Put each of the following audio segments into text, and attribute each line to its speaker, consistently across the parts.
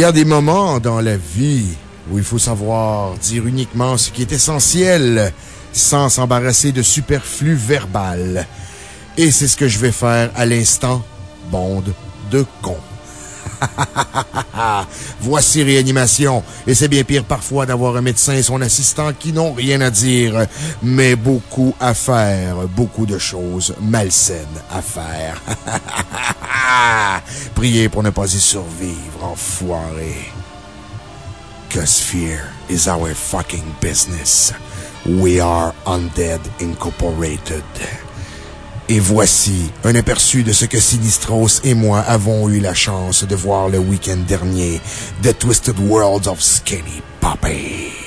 Speaker 1: y a des moments dans la vie où il faut savoir dire uniquement ce qui est essentiel sans s'embarrasser de superflu verbal. Et c'est ce que je vais faire à l'instant, bande de cons. Voici réanimation. Et c'est bien pire parfois d'avoir un médecin et son assistant qui n'ont rien à dire, mais beaucoup à faire, beaucoup de choses malsaines à faire. Priez pour ne pas y survivre, enfoiré. Cause fear is our fucking business. We are Undead Incorporated. Et voici un aperçu de ce que Sinistros et moi avons eu la chance de voir le week-end dernier. The Twisted Worlds of Skinny Puppy.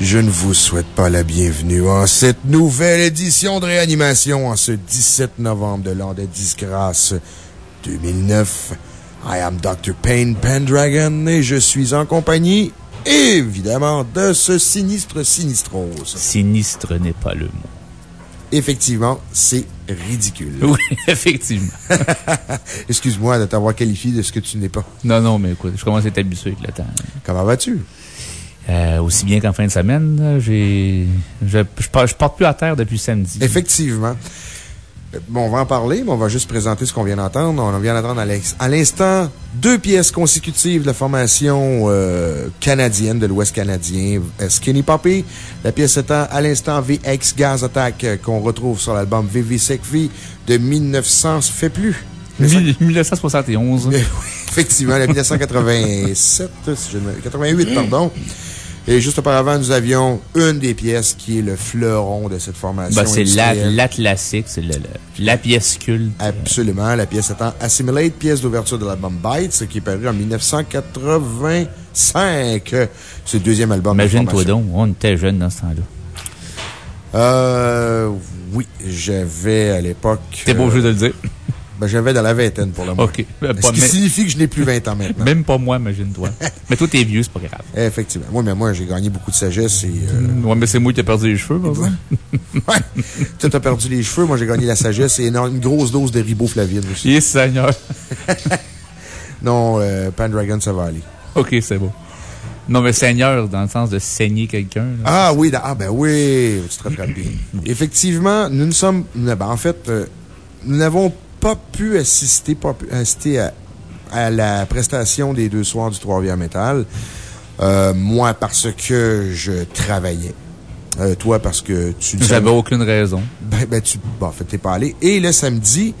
Speaker 1: Je ne vous souhaite pas la bienvenue en cette nouvelle édition de réanimation en ce 17 novembre de l'an de disgrâce 2009. I am Dr. Payne Pendragon et je suis en compagnie, évidemment, de ce sinistre sinistrose.
Speaker 2: Sinistre n'est pas le mot.
Speaker 1: effectivement, c'est ridicule.
Speaker 3: Oui, effectivement.
Speaker 1: Excuse-moi de t'avoir qualifié de ce que tu n'es pas.
Speaker 3: Non, non, mais écoute, je commence à être habitué avec le temps.
Speaker 1: Comment vas-tu?
Speaker 3: Euh, aussi bien qu'en fin de semaine, j'ai, je, je, porte plus à terre depuis samedi.
Speaker 1: Effectivement. Bon, on va en parler, mais on va juste présenter ce qu'on vient d'entendre. On vient d'entendre à l'instant deux pièces consécutives de la formation euh, canadienne de l'Ouest canadien, euh, Skinny Poppy. La pièce étant à l'instant VX Gas Attack euh, qu'on retrouve sur l'album VV V de 1900, ça fait plus.
Speaker 3: 1971.
Speaker 1: effectivement, 1987, 88, pardon. Et juste auparavant, nous avions une des pièces qui est le fleuron de cette formation.
Speaker 3: Ben, c'est la, la, classique, c'est la pièce culte.
Speaker 1: Absolument. La pièce étant Assimilate, pièce d'ouverture de l'album Bites, qui est paru en 1985. C'est le deuxième album
Speaker 3: Imagine-toi donc, on était jeunes dans ce temps-là.
Speaker 1: Euh, oui, j'avais à l'époque.
Speaker 3: C'est beau jeu de le dire.
Speaker 1: Ben, j'avais dans la vingtaine pour le moment.
Speaker 3: OK. Ben,
Speaker 1: Ce qui signifie que je n'ai plus 20 ans maintenant.
Speaker 3: Même pas moi, imagine-toi. mais toi, t'es vieux, c'est pas grave.
Speaker 1: Effectivement. Moi, mais moi, j'ai gagné beaucoup de sagesse et. Euh...
Speaker 3: Ouais, mais c'est moi qui ai perdu les cheveux, par exemple.
Speaker 1: ouais. Toi, t'as perdu les cheveux. Moi, j'ai gagné la sagesse et une grosse dose de riboflavine aussi.
Speaker 3: Yes, Seigneur.
Speaker 1: non, euh, Pandragon, ça va aller.
Speaker 3: OK, c'est beau. Non, mais seigneur, dans le sens de saigner quelqu'un.
Speaker 1: Ah oui, ah ben oui, tu te rappelles bien. Effectivement, nous ne sommes. Ben, en fait, euh, nous n'avons pas pu assister, pas pu assister à, la prestation des deux soirs du Trois-Rivières Métal. Euh, moi, parce que je travaillais. Euh, toi, parce que tu...
Speaker 3: J'avais aucune raison.
Speaker 1: Ben, ben, tu, bon, en fait, t'es pas allé. Et le samedi,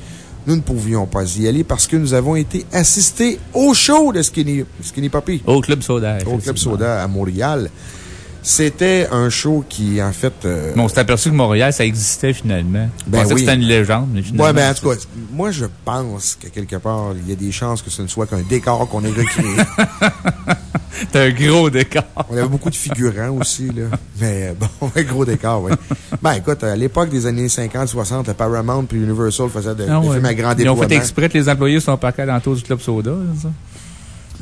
Speaker 1: nous ne pouvions pas y aller parce que nous avons été assistés au show de Skinny, Skinny Puppy.
Speaker 3: Au Club Soda.
Speaker 1: Au Club Soda à Montréal. C'était un show qui, en fait.
Speaker 3: Euh, on s'est aperçu que Montréal, ça existait finalement. Ben oui. que c'était une légende, mais.
Speaker 1: Ouais, ben, en tout cas, moi, je pense que quelque part, il y a des chances que ce ne soit qu'un décor qu'on ait recréé.
Speaker 3: C'est un gros décor.
Speaker 1: On avait beaucoup de figurants aussi, là. Mais bon, un gros décor, oui. Ben, écoute, à l'époque des années 50, 60, Paramount puis Universal faisaient de, ah des films à grand
Speaker 3: Ils ont fait exprès que les employés sont parqués à l'entour du Club Soda, ça?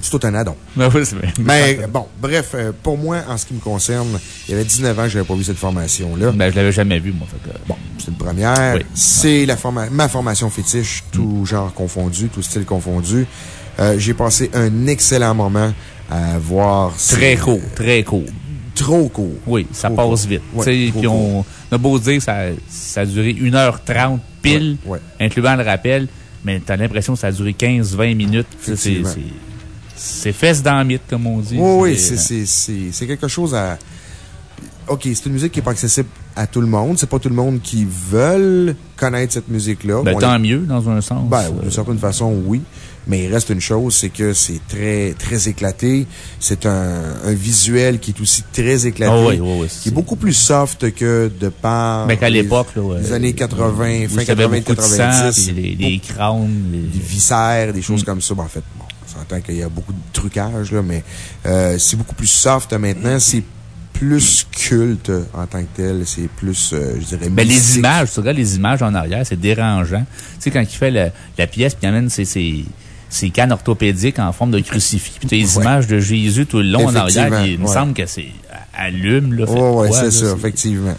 Speaker 1: C'est tout un addon.
Speaker 3: Ben oui,
Speaker 1: Mais bon, bref, euh, pour moi, en ce qui me concerne, il y avait 19 ans que je n'avais pas vu cette formation-là.
Speaker 3: Ben, je l'avais jamais vu, moi.
Speaker 1: Bon, c'est une première. C'est la ma formation fétiche, tout mm. genre confondu, tout style confondu. Euh, j'ai passé un excellent moment à voir.
Speaker 3: Très court, très court.
Speaker 1: Trop court.
Speaker 3: Oui, ça passe vite. puis on, a beau dire, ça, ça a duré 1h30 pile, incluant le rappel, mais tu as l'impression que ça a duré 15-20 minutes. C'est c'est fesses dans le mythe, comme on dit.
Speaker 1: Oui, oui, c'est quelque chose à. OK, c'est une musique qui n'est pas accessible à tout le monde. C'est pas tout le monde qui veut connaître cette musique-là.
Speaker 3: Ben, tant mieux, dans un sens.
Speaker 1: Ben, d'une certaine façon, oui. Mais il reste une chose, c'est que c'est très, très éclaté. C'est un, un, visuel qui est aussi très éclaté.
Speaker 3: Oh oui, oui, oui,
Speaker 1: qui est beaucoup plus soft que de par.
Speaker 3: Mais qu'à l'époque,
Speaker 1: Les années 80, fin 80, 90.
Speaker 3: les, les crânes,
Speaker 1: les... viscères, des choses mm. comme ça. Ben, en fait, bon tant qu'il y a beaucoup de trucage, là, mais euh, c'est beaucoup plus soft maintenant. C'est plus culte en tant que tel. C'est plus, euh, je dirais,
Speaker 3: ben, les images, tu regardes les images en arrière, c'est dérangeant. Tu sais, quand il fait la pièce, puis il amène ses, ses, cannes orthopédiques en forme de crucifix, puis tu as les images de Jésus tout le long en arrière, il me semble que c'est allume, là.
Speaker 1: Oui, c'est ça, effectivement.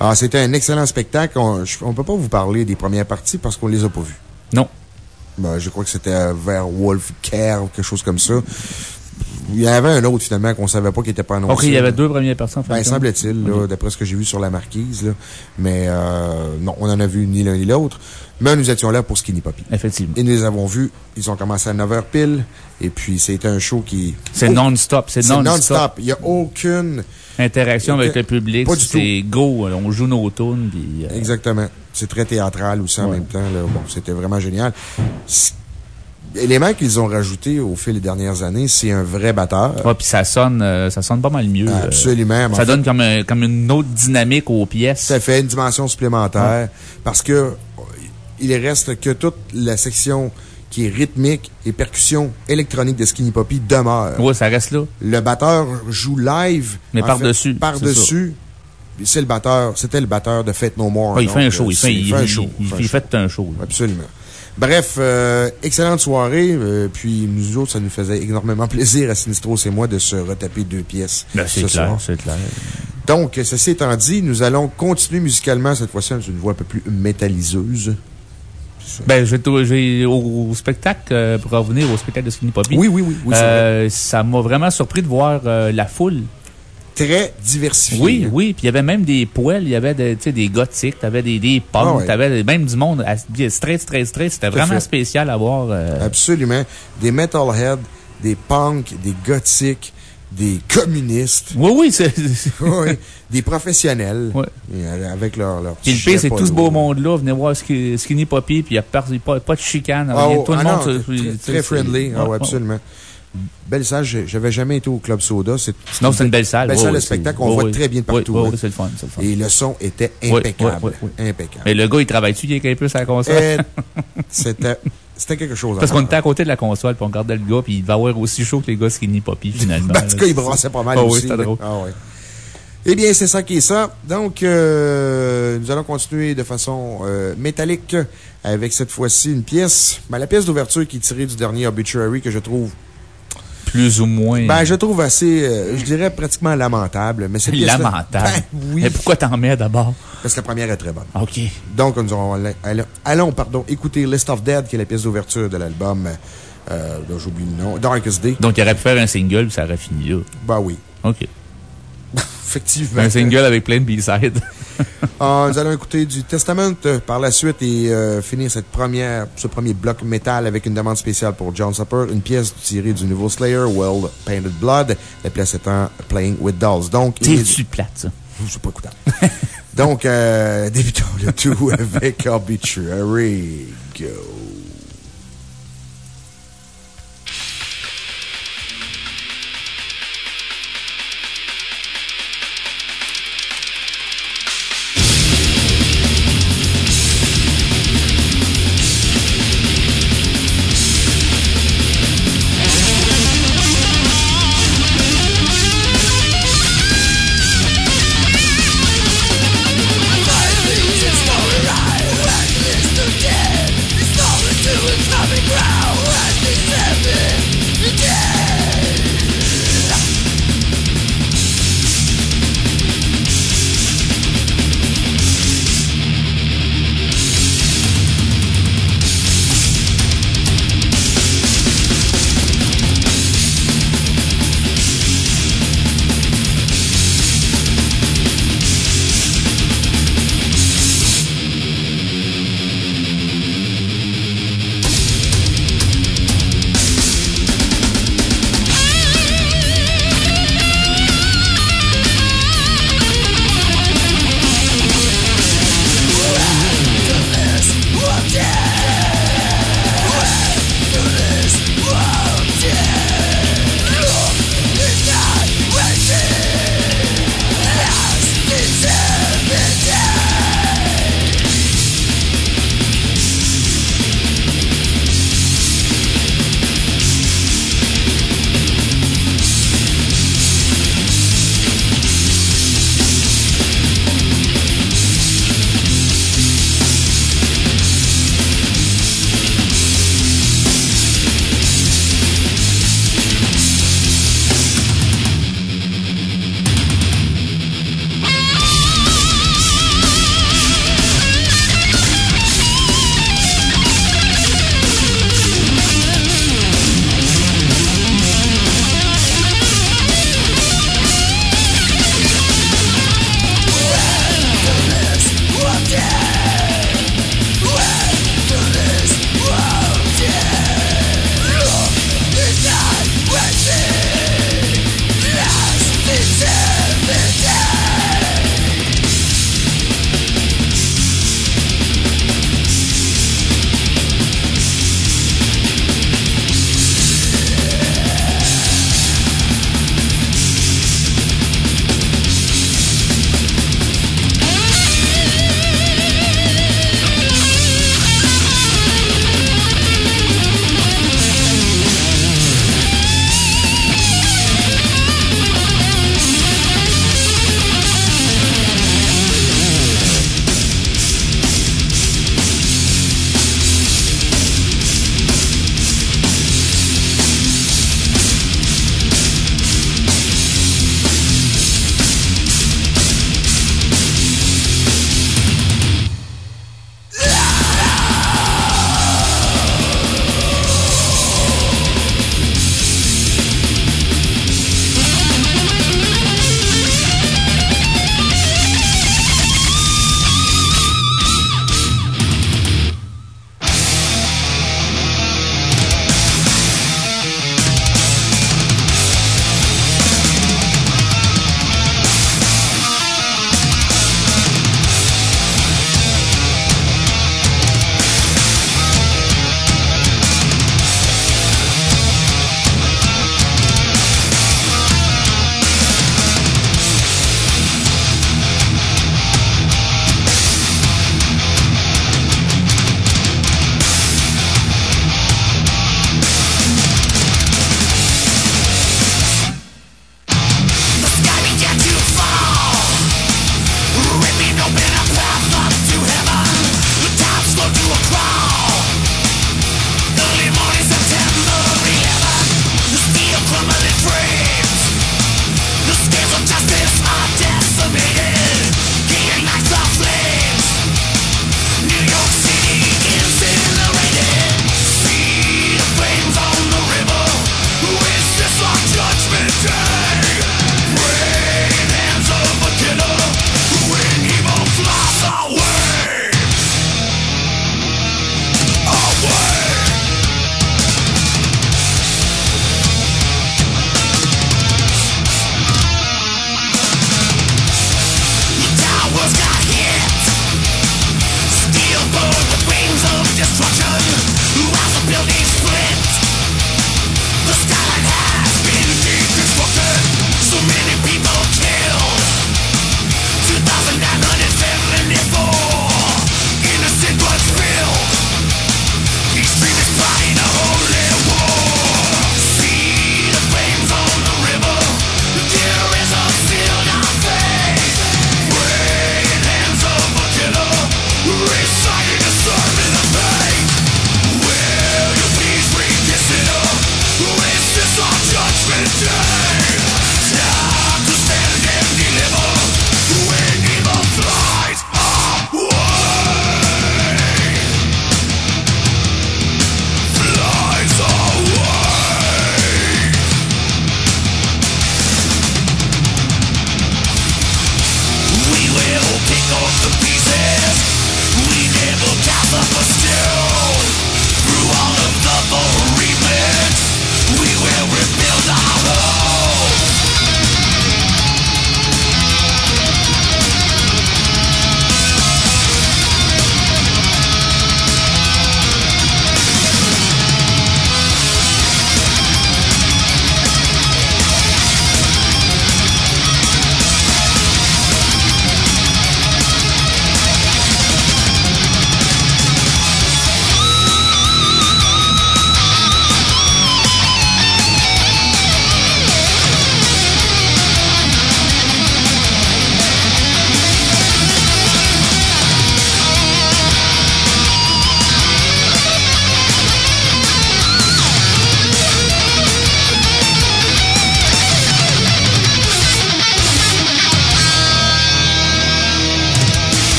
Speaker 1: Alors, c'était un excellent spectacle. On ne peut pas vous parler des premières parties parce qu'on les a pas vues.
Speaker 3: Non.
Speaker 1: Ben, je crois que c'était vers Wolf Care ou quelque chose comme ça. Il y en avait un autre, finalement, qu'on ne savait pas qui n'était pas annoncé.
Speaker 3: OK, il y avait deux premières personnes.
Speaker 1: Ben, semble-t-il, d'après ce que j'ai vu sur la marquise. Là. Mais euh, non, on n'en a vu ni l'un ni l'autre. Mais nous étions là pour Skinny Poppy.
Speaker 3: Effectivement.
Speaker 1: Et nous les avons vus. Ils ont commencé à 9h pile. Et puis, c'était un show qui.
Speaker 3: C'est non-stop. C'est non-stop.
Speaker 1: Il n'y a aucune.
Speaker 3: Interaction avec le public. C'est go. On joue nos tunes.
Speaker 1: Euh, Exactement. C'est très théâtral aussi en même temps. Bon, c'était vraiment génial. L'élément qu'ils ont rajouté au fil des dernières années, c'est un vrai batteur.
Speaker 3: Puis ça sonne, euh, ça sonne pas mal mieux.
Speaker 1: Euh, Absolument.
Speaker 3: ça donne comme, comme une autre dynamique aux pièces.
Speaker 1: Ça fait une dimension supplémentaire. Parce que il reste que toute la section qui est rythmique et percussion électronique de Skinny Poppy demeure.
Speaker 3: Oui, ça reste là.
Speaker 1: Le batteur joue live.
Speaker 3: Mais par-dessus.
Speaker 1: Par-dessus. C'est le batteur, c'était le batteur de Fate No More.
Speaker 3: il fait un show. Il fait, un show. Il, fait un show.
Speaker 1: Absolument. Bref, euh, excellente soirée. Euh, puis nous autres, ça nous faisait énormément plaisir à Sinistros et moi de se retaper deux pièces.
Speaker 3: Ben, c'est clair, c'est clair.
Speaker 1: Donc, ceci étant dit, nous allons continuer musicalement cette fois-ci dans une voix un peu plus métalliseuse.
Speaker 3: Ben, j'ai au, spectacle, euh, pour revenir au spectacle de Skinny Poppy.
Speaker 1: Oui, oui, oui.
Speaker 3: Euh, ça m'a vraiment surpris de voir euh, la foule.
Speaker 1: Très diversifiée.
Speaker 3: Oui, oui. Puis il y avait même des poêles, il y avait des, des gothiques, tu avais des, des punks, ah avais même du monde straight, straight, straight. C'était vraiment spécial à voir.
Speaker 1: Absolument. Des metalheads, des punks, des gothiques des communistes.
Speaker 3: Oui, oui, c'est.
Speaker 1: oui, des professionnels.
Speaker 3: Oui.
Speaker 1: avec leur, leur
Speaker 3: le pire, c'est tout ce beau monde-là. Venez voir Skinny Poppy, puis il n'y a pas, pas, de chicane.
Speaker 1: Ah, tout le ah monde. très, très friendly. Ah, oui, absolument. Belle salle, j'avais jamais été au Club Soda.
Speaker 3: Non, c'est une belle salle.
Speaker 1: Belle salle de spectacle, on voit très bien partout.
Speaker 3: Oui, c'est le fun.
Speaker 1: Et le son était impeccable. Impeccable.
Speaker 3: Mais le gars, il travaille-tu, il est un peu la console?
Speaker 1: Eh, c'était c'était quelque chose.
Speaker 3: Parce qu'on était à côté de la console, puis on regardait le gars, puis il va avoir aussi chaud que les gars Skinny Poppy, finalement.
Speaker 1: en tout cas, il brassait pas mal ah, aussi. Oui, drôle. Ah, ouais. Eh bien, c'est ça qui est ça. Donc, euh, nous allons continuer de façon euh, métallique avec cette fois-ci une pièce. Ben, la pièce d'ouverture qui est tirée du dernier Obituary que je trouve
Speaker 3: plus ou moins.
Speaker 1: Ben, je trouve assez, euh, je dirais pratiquement lamentable. Mais c'est
Speaker 3: Lamentable. Ben, oui. Mais pourquoi t'en mets d'abord?
Speaker 1: Parce que la première est très bonne.
Speaker 3: OK.
Speaker 1: Donc, nous allons, allons, pardon, écouter List of Dead, qui est la pièce d'ouverture de l'album. Euh, J'oublie le nom. Darkest Day.
Speaker 3: Donc, il aurait pu faire un single, ça aurait fini là.
Speaker 1: Ben oui.
Speaker 3: OK.
Speaker 1: Effectivement.
Speaker 3: Un single avec plein de B-sides.
Speaker 1: Ah, nous allons écouter du Testament euh, par la suite et euh, finir cette première, ce premier bloc métal avec une demande spéciale pour John Supper, une pièce tirée du nouveau Slayer, World Painted Blood, la pièce étant Playing with Dolls. Donc,
Speaker 3: C'est-tu plate, ça?
Speaker 1: Je suis pas écoutable. Donc, euh, débutons le tout avec Arbitrary Go.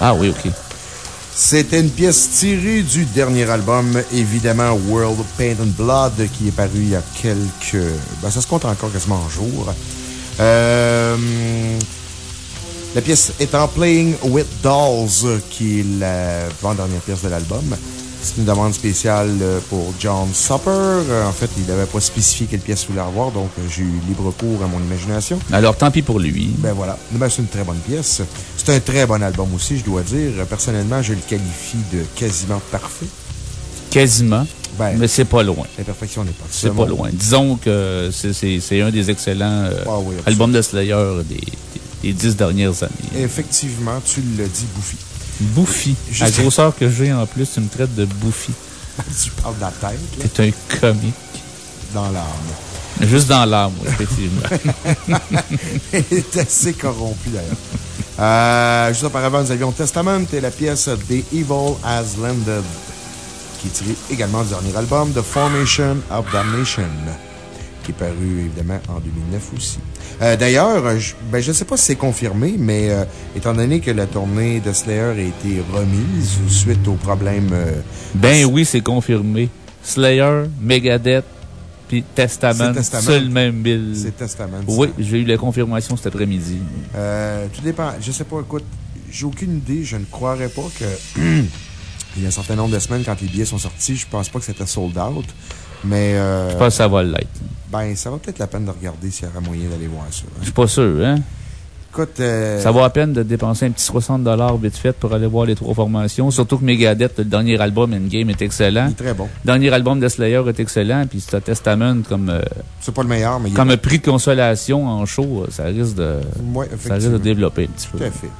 Speaker 3: Ah oui, ok.
Speaker 1: C'était une pièce tirée du dernier album, évidemment World Paint and Blood, qui est paru il y a quelques. Ben, ça se compte encore quasiment en jour. Euh, la pièce est en Playing with Dolls, qui est la dernière pièce de l'album. C'est une demande spéciale euh, pour John Supper. Euh, en fait, il n'avait pas spécifié quelle pièce il voulait avoir, donc j'ai eu libre cours à mon imagination.
Speaker 3: Alors, tant pis pour lui.
Speaker 1: Ben voilà. Ben, c'est une très bonne pièce. C'est un très bon album aussi, je dois dire. Personnellement, je le qualifie de quasiment parfait.
Speaker 3: Quasiment. Ben, mais c'est pas loin.
Speaker 1: La perfection n'est pas
Speaker 3: C'est pas loin. Disons que c'est un des excellents ah albums de Slayer des, des, dix dernières années.
Speaker 1: Effectivement, tu l'as dit, Bouffi.
Speaker 3: Bouffi. La grosseur que j'ai en plus, tu me traites de bouffi.
Speaker 1: tu parles de la tête,
Speaker 3: T'es un comique.
Speaker 1: Dans l'âme.
Speaker 3: Juste dans l'âme, effectivement.
Speaker 1: Il est assez corrompu, d'ailleurs. Euh, juste auparavant, nous avions Testament et la pièce The Evil Has Landed, qui est tirée également du dernier album, The Formation of Damnation, qui est paru évidemment en 2009 aussi. Euh, d'ailleurs, je ne ben, sais pas si c'est confirmé, mais euh, étant donné que la tournée de Slayer a été remise suite aux problèmes... Euh,
Speaker 3: ben oui, c'est confirmé. Slayer, Megadeth, puis Testament, c'est le même bill.
Speaker 1: C'est Testament.
Speaker 3: Oui, j'ai eu la confirmation cet après-midi.
Speaker 1: tout dépend. Je sais pas, écoute, j'ai aucune idée. Je ne croirais pas que... Il y a un certain nombre de semaines, quand les billets sont sortis, je pense pas que c'était sold out. Mais.
Speaker 3: je pense que ça va l'être.
Speaker 1: Ben, ça va peut-être la peine de regarder s'il y aura moyen d'aller voir ça.
Speaker 3: Je suis pas sûr, hein?
Speaker 1: Écoute. Euh,
Speaker 3: ça vaut la peine de dépenser un petit 60 vite fait pour aller voir les trois formations. Surtout que Megadeth, le dernier album Endgame est excellent.
Speaker 1: Il est très bon.
Speaker 3: Le dernier album de Slayer est excellent. Puis c'est Testament comme. Euh,
Speaker 1: c'est pas le meilleur, mais.
Speaker 3: Comme un prix de consolation en show, ça risque de. ça risque de développer un petit peu.
Speaker 1: Tout à fait.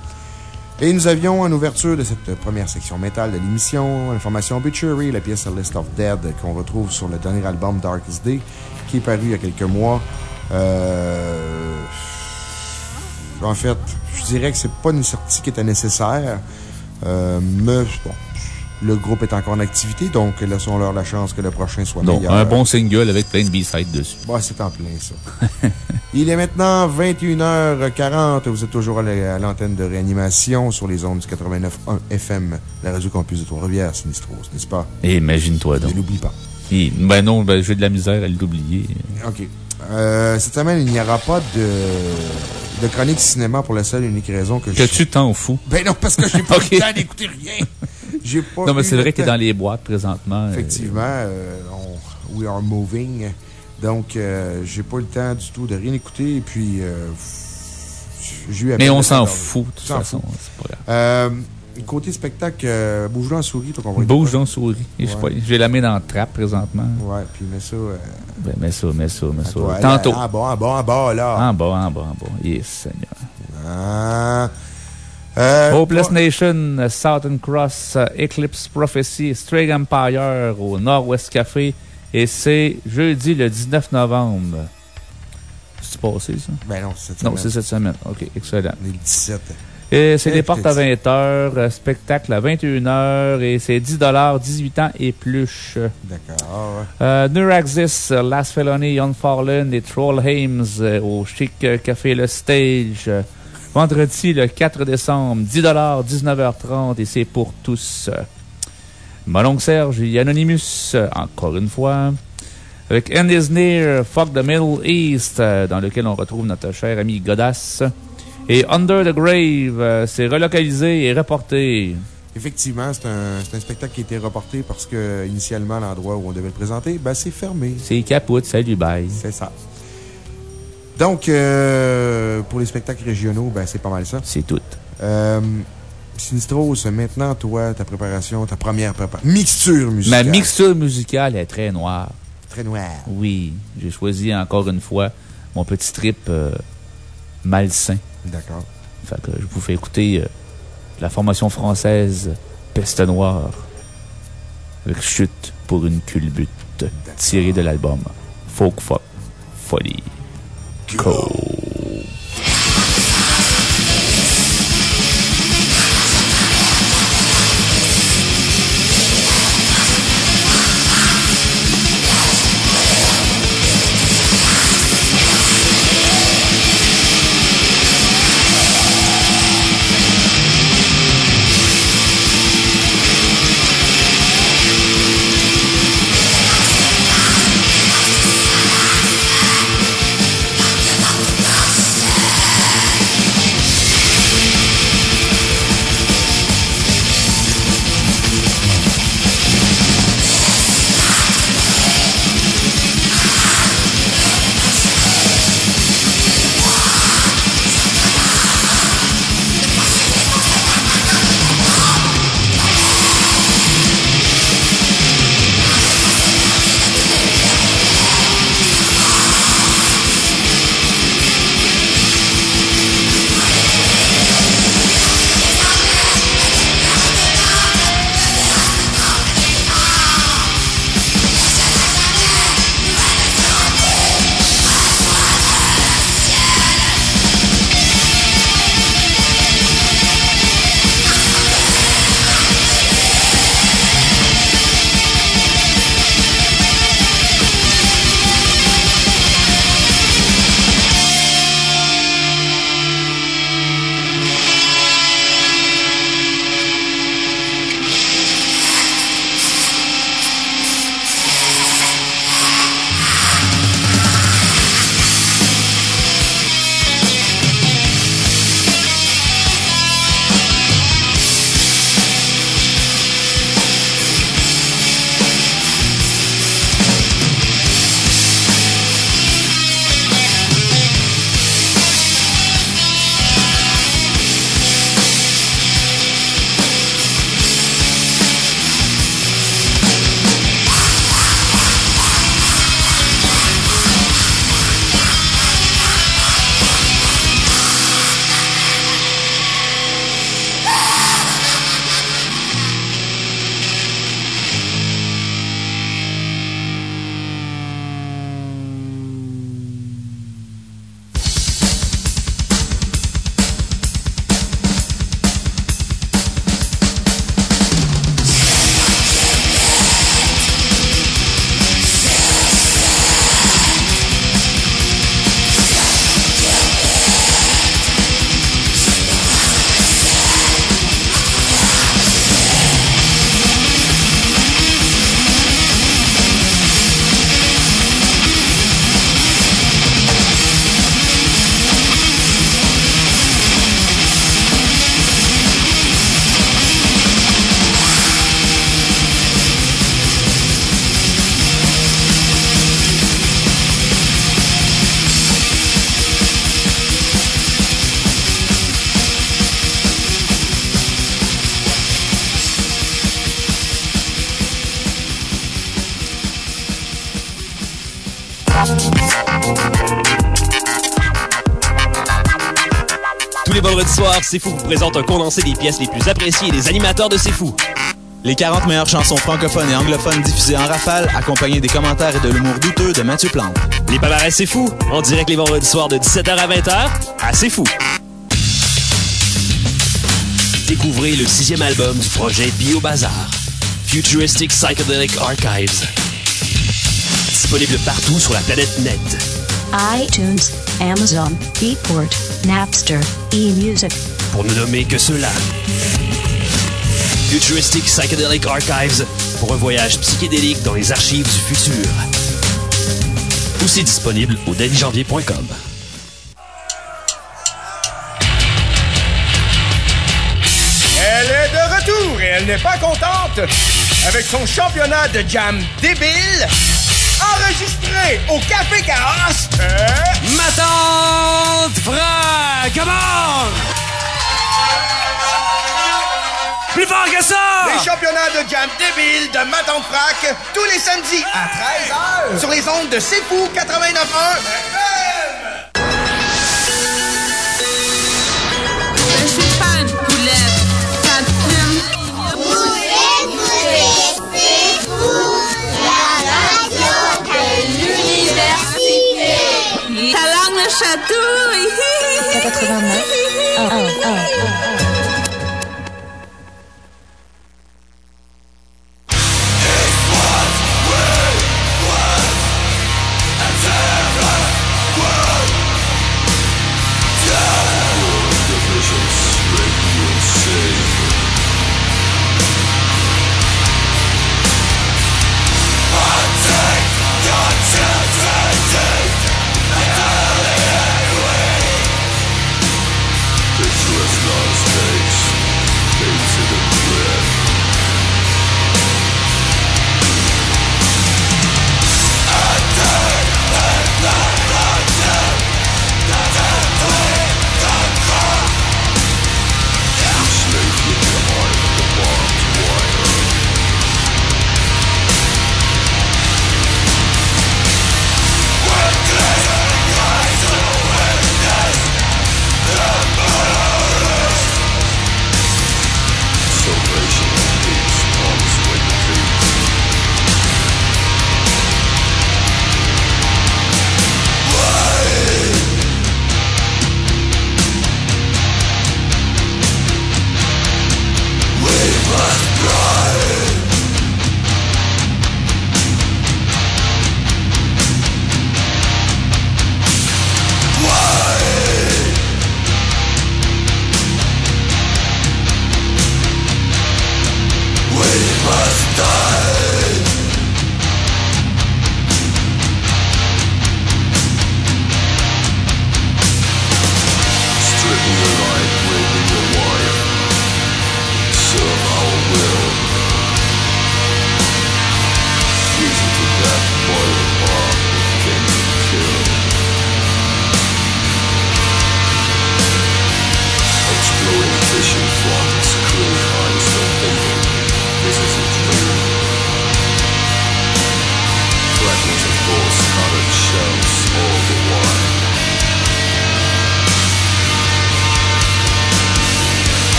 Speaker 1: Et nous avions en ouverture de cette première section métal de l'émission l'information Obituary, la pièce A List of Dead qu'on retrouve sur le dernier album Darkest Day qui est paru il y a quelques mois. Euh, en fait, je dirais que c'est pas une sortie qui était nécessaire. Euh, mais bon, le groupe est encore en activité, donc laissons-leur la chance que le prochain soit donc, meilleur.
Speaker 3: Un bon single avec plein de B-sides dessus.
Speaker 1: Ouais, c'est en plein ça. Il est maintenant 21h40. Vous êtes toujours à l'antenne de réanimation sur les ondes du 89.1 FM, la radio campus de Trois-Rivières, Sinistros, n'est-ce pas?
Speaker 3: Imagine-toi donc.
Speaker 1: Ne l'oublie pas
Speaker 3: ben non, ben, j'ai de la misère à l'oublier.
Speaker 1: OK. Euh, cette semaine, il n'y aura pas de, de chronique cinéma pour la seule et unique raison que,
Speaker 3: que tu t'en fous.
Speaker 1: Ben non, parce que j'ai pas le temps d'écouter rien. J'ai pas
Speaker 3: Non, mais c'est vrai qu'il est dans les boîtes présentement.
Speaker 1: Euh. Effectivement, euh, we are moving. Donc, j'ai pas le temps du tout de rien écouter. Et puis, j'ai eu
Speaker 3: Mais on s'en fout, de toute façon. C'est pas
Speaker 1: grave. Côté spectacle, euh, bouge en souris, toi, qu'on va
Speaker 3: Bouge en souris. J'ai la main dans la trappe présentement.
Speaker 1: Ouais, puis mets ça. Euh,
Speaker 3: ben, mets ça, mets ça, mets ça.
Speaker 1: Tantôt. En bas, en bas, en bas, là.
Speaker 3: En bas, en bas, en bas. Yes, Seigneur.
Speaker 1: Ah.
Speaker 3: Euh, Hopeless Nation, Southern Cross, Eclipse Prophecy, Stray Empire au Nord-Ouest Café. Et c'est jeudi le 19 novembre. C'est passé, ça?
Speaker 1: Ben non, c'est cette semaine.
Speaker 3: Non, c'est cette semaine. OK, excellent.
Speaker 1: Le 17.
Speaker 3: Et c'est des portes à 20 h euh, spectacle à 21 h et c'est 10 18 ans et plus.
Speaker 1: D'accord.
Speaker 3: Euh, Neuraxis, Last Felony, Unfallen et Trollheims euh, au Chic Café Le Stage. Vendredi, le 4 décembre, 10 19h30 et c'est pour tous. Mon Serge et Anonymous, encore une fois. Avec End is Near, Fuck the Middle East, dans lequel on retrouve notre cher ami Godas. Et Under the Grave, euh, c'est relocalisé et reporté.
Speaker 1: Effectivement, c'est un, un, spectacle qui a été reporté parce que, initialement, l'endroit où on devait le présenter, ben, c'est fermé.
Speaker 3: C'est capote, salut, bye.
Speaker 1: C'est ça. Donc, euh, pour les spectacles régionaux, ben, c'est pas mal ça.
Speaker 3: C'est tout.
Speaker 1: Euh, Sinistros, maintenant, toi, ta préparation, ta première préparation. Mixture musicale.
Speaker 3: Ma mixture musicale est très noire.
Speaker 1: Très noire.
Speaker 3: Oui. J'ai choisi encore une fois mon petit trip euh, malsain.
Speaker 1: D'accord.
Speaker 3: Fait que je vous fais écouter euh, la formation française Peste Noire avec Chute pour une culbute tirée de l'album Folk Folk Folie. Go.
Speaker 2: C'est Fou vous présente un condensé des pièces les plus appréciées des animateurs de C'est Fou.
Speaker 4: Les 40 meilleures chansons francophones et anglophones diffusées en rafale, accompagnées des commentaires et de l'humour douteux de Mathieu Plante.
Speaker 2: Les palmarès C'est Fou, en direct les vendredis soirs de 17h à 20h, à C'est Fou. Découvrez le sixième album du projet Bio Bazar, Futuristic Psychedelic Archives. Disponible partout sur la planète net.
Speaker 5: iTunes, Amazon, Beatport, Napster, eMusic.
Speaker 2: Pour ne nommer que ceux-là. Futuristic Psychedelic Archives pour un voyage psychédélique dans les archives du futur. Aussi disponible au dailyjanvier.com.
Speaker 6: Elle est de retour et elle n'est pas contente avec son championnat de jam débile enregistré au Café Carrosse. Euh...
Speaker 2: Ma tante come Plus fort que ça!
Speaker 6: Les championnats de jam débile de Maton Frac tous les samedis à 13h sur les ondes de C'est Fou 89.1
Speaker 7: Je suis fan, plume.
Speaker 8: C'est fou. La radio de l'université.
Speaker 7: Talent le château.
Speaker 5: 89.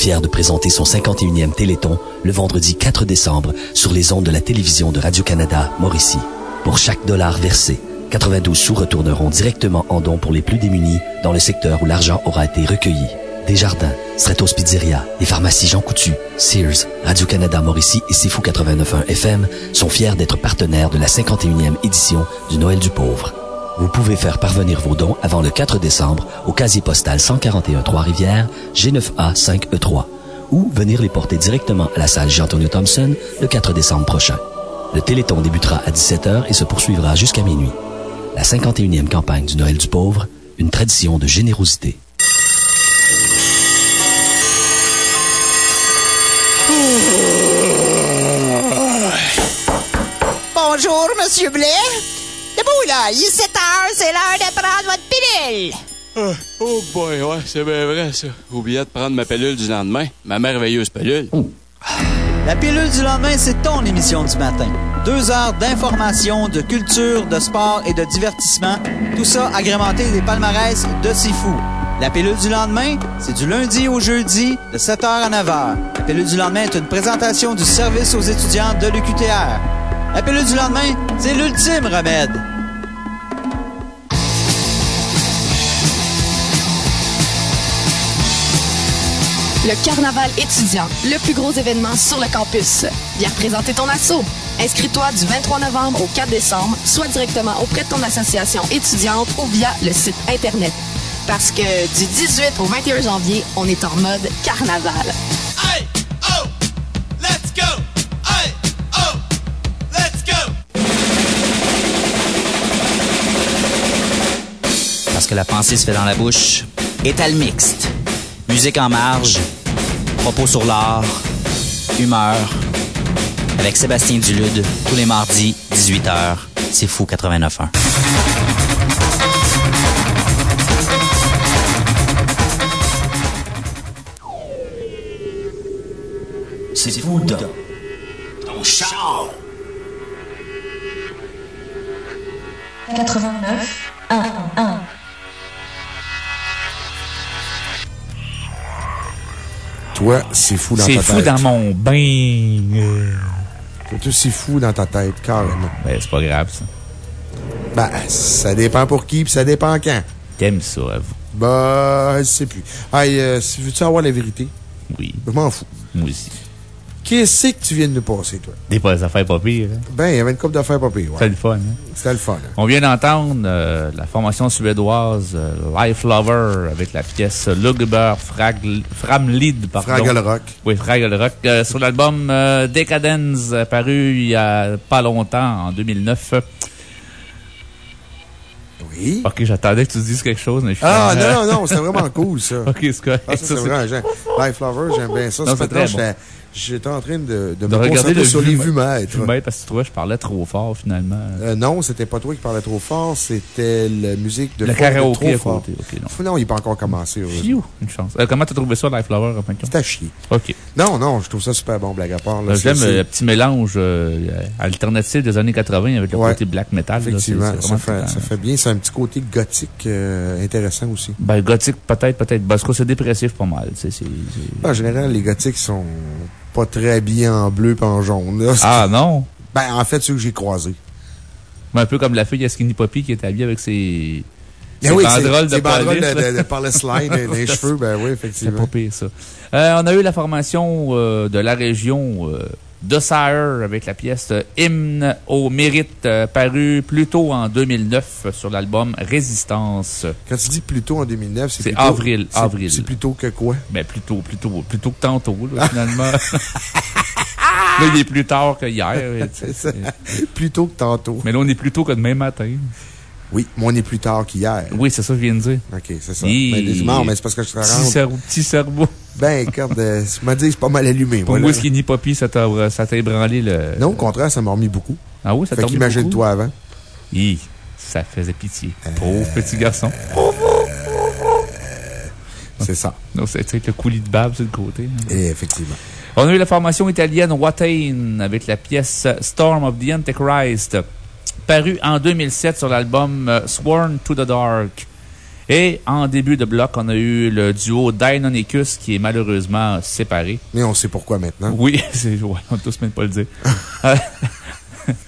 Speaker 2: Fier de présenter son 51e Téléthon le vendredi 4 décembre sur les ondes de la télévision de Radio-Canada Mauricie. Pour chaque dollar versé, 92 sous retourneront directement en dons pour les plus démunis dans le secteur où l'argent aura été recueilli. Desjardins, Stratos Pizzeria, les pharmacies Jean Coutu, Sears, Radio-Canada Mauricie et Sifu 89.1 FM sont fiers d'être partenaires de la 51e édition du Noël du pauvre. Vous pouvez faire parvenir vos dons avant le 4 décembre au casier postal 141 Trois-Rivières, G9A 5E3 ou venir les porter directement à la salle Jean-Antonio Thompson le 4 décembre prochain. Le Téléthon débutera à 17h et se poursuivra jusqu'à minuit. La 51e campagne du Noël du pauvre, une tradition de générosité.
Speaker 9: Bonjour, Monsieur Blais. Là. Il est 7 heures, c'est l'heure de prendre votre pilule.
Speaker 10: Ah, oh boy, ouais, c'est bien vrai, ça. Oublié de prendre ma pilule du lendemain. Ma merveilleuse pilule.
Speaker 4: La pilule du lendemain, c'est ton émission du matin. Deux heures d'information, de culture, de sport et de divertissement. Tout ça agrémenté des palmarès de Sifu. La pilule du lendemain, c'est du lundi au jeudi, de 7h à 9h. La pilule du lendemain est une présentation du service aux étudiants de l'UQTR. La pilule du lendemain, c'est l'ultime remède.
Speaker 11: Le Carnaval étudiant, le plus gros événement sur le campus. Viens représenter ton assaut. Inscris-toi du 23 novembre au 4 décembre, soit directement auprès de ton association étudiante ou via le site Internet. Parce que du 18 au 21 janvier, on est en mode carnaval.
Speaker 12: Hey, oh, let's go. Hey, oh, let's go.
Speaker 13: Parce que la pensée se fait dans la bouche. Étal mixte. Musique en marge. Propos sur l'art. Humeur. Avec Sébastien Dulude, tous les mardis, 18h. C'est fou 89.1.
Speaker 14: C'est fou dans ton char.
Speaker 5: 89 1
Speaker 1: Toi, c'est fou dans ta
Speaker 3: C'est
Speaker 1: tête.
Speaker 3: fou dans mon bain. euh.
Speaker 1: Toi, c'est fou dans ta tête, carrément.
Speaker 3: Ben, c'est pas grave, ça.
Speaker 1: Ben, ça dépend pour qui, puis ça dépend quand.
Speaker 3: T'aimes ça, avoue.
Speaker 1: Bah, je sais plus. Hey, euh, si- veux-tu avoir la vérité?
Speaker 3: Oui.
Speaker 1: Je m'en fous.
Speaker 3: Moi aussi.
Speaker 1: Qu'est-ce que tu viens de nous passer, toi?
Speaker 3: Des pas- affaires pas pires. hein.
Speaker 1: Ben, il y avait une coupe d'affaires pas pires, ouais.
Speaker 3: C'était le fun. hein.
Speaker 1: C'était le fun. hein.
Speaker 3: On vient d'entendre euh, la formation suédoise euh, Life Lover avec la pièce Luguber Fragl- Framlid.
Speaker 1: Fraggle Rock.
Speaker 3: Oui, Fraggle Rock. euh, sur l'album Decadence, paru il y a pas longtemps, en 2009.
Speaker 1: Oui.
Speaker 3: Ok, j'attendais que tu dises quelque chose, mais je suis
Speaker 1: Ah,
Speaker 3: finalement-
Speaker 1: non, non, c'était vraiment cool, ça.
Speaker 3: Ok, c'est correct.
Speaker 1: Ah, ça, c'est j'aime- Life Lover, j'aime bien ça.
Speaker 3: Non,
Speaker 1: Ce
Speaker 3: c'est très
Speaker 1: J'étais en train de, de
Speaker 3: de
Speaker 1: me
Speaker 3: regarder le
Speaker 1: sur les vumètres.
Speaker 3: vumètre parce que tu vois, je parlais trop fort, finalement.
Speaker 1: Euh, non, c'était pas toi qui parlais trop fort, c'était la musique de
Speaker 3: Le karaoké à
Speaker 1: trop fort.
Speaker 3: côté, ok, non.
Speaker 1: non. il n'est pas encore commencé.
Speaker 3: Phew, une chance. Euh, comment t'as trouvé ça, Life Lover, en?
Speaker 1: C'est à chier.
Speaker 3: Ok.
Speaker 1: Non, non, je trouve ça super bon, blague à part.
Speaker 3: Euh, J'aime le petit mélange euh, alternatif des années 80 avec le
Speaker 1: Ouais.
Speaker 3: côté black metal. là,
Speaker 1: Effectivement, ça fait, ça fait bien. C'est un petit côté gothique intéressant aussi.
Speaker 3: Ben, gothique, peut-être, peut-être. Ben, tout cas, c'est dépressif pas mal. c'est-
Speaker 1: En général, les gothiques sont pas très habillés en bleu et en jaune. là.
Speaker 3: Ah, non?
Speaker 1: Ben, en fait, ceux que j'ai croisés.
Speaker 3: Ben, un peu comme la fille à Skinny Poppy qui est habillée avec ses. Ses
Speaker 1: oui, c'est-
Speaker 3: banderoles de
Speaker 1: ses banderoles de- de- de police line dans les cheveux, ben oui,
Speaker 3: C'est
Speaker 1: effectivement.
Speaker 3: pas pire, ça. Euh, on a eu la formation euh, de la région euh, de Sire avec la pièce Hymne au mérite, euh, paru plus tôt en 2009 sur l'album Résistance.
Speaker 1: Quand tu dis plus tôt en 2009, c'est
Speaker 3: avril,
Speaker 1: c'est-
Speaker 3: avril.
Speaker 1: C'est plutôt que quoi?
Speaker 3: Ben, plutôt, plutôt, plutôt que tantôt, là, finalement. là, il est plus tard que hier.
Speaker 1: C'est ça. Plus tôt que tantôt.
Speaker 3: Mais là, on est plus tôt que demain matin.
Speaker 1: Oui, mais on est plus tard qu'hier.
Speaker 3: Oui, c'est ça que je viens de dire.
Speaker 1: OK, c'est ça.
Speaker 3: Hi.
Speaker 1: Mais dis- non, mais c'est parce que je te
Speaker 3: Petit
Speaker 1: rends.
Speaker 3: cerveau. Petit cerveau.
Speaker 1: Ben, euh, tu m'as dit que c'est pas mal allumé.
Speaker 3: Pour
Speaker 1: moi,
Speaker 3: moi. Skinny Poppy, ça t'a ça t'a ébranlé le.
Speaker 1: Non, au contraire, ça m'a remis beaucoup.
Speaker 3: Ah oui, ça
Speaker 1: Fait
Speaker 3: t'a remis
Speaker 1: qu'imagine-toi avant.
Speaker 3: Hi, ça faisait pitié.
Speaker 1: Euh,
Speaker 3: Pauvre petit garçon.
Speaker 1: C'est ça.
Speaker 3: Non, c'est avec le coulis de barbe sur le côté. hein.
Speaker 1: Et effectivement.
Speaker 3: On a eu la formation italienne Watain avec la pièce Storm of the Antichrist, parue en 2007 sur l'album euh, Sworn to the Dark. Et en début de bloc, on a eu le duo Deinonychus qui est malheureusement séparé.
Speaker 1: Mais on sait pourquoi maintenant.
Speaker 3: Oui, c'est, ouais, on ne tous même pas le dire.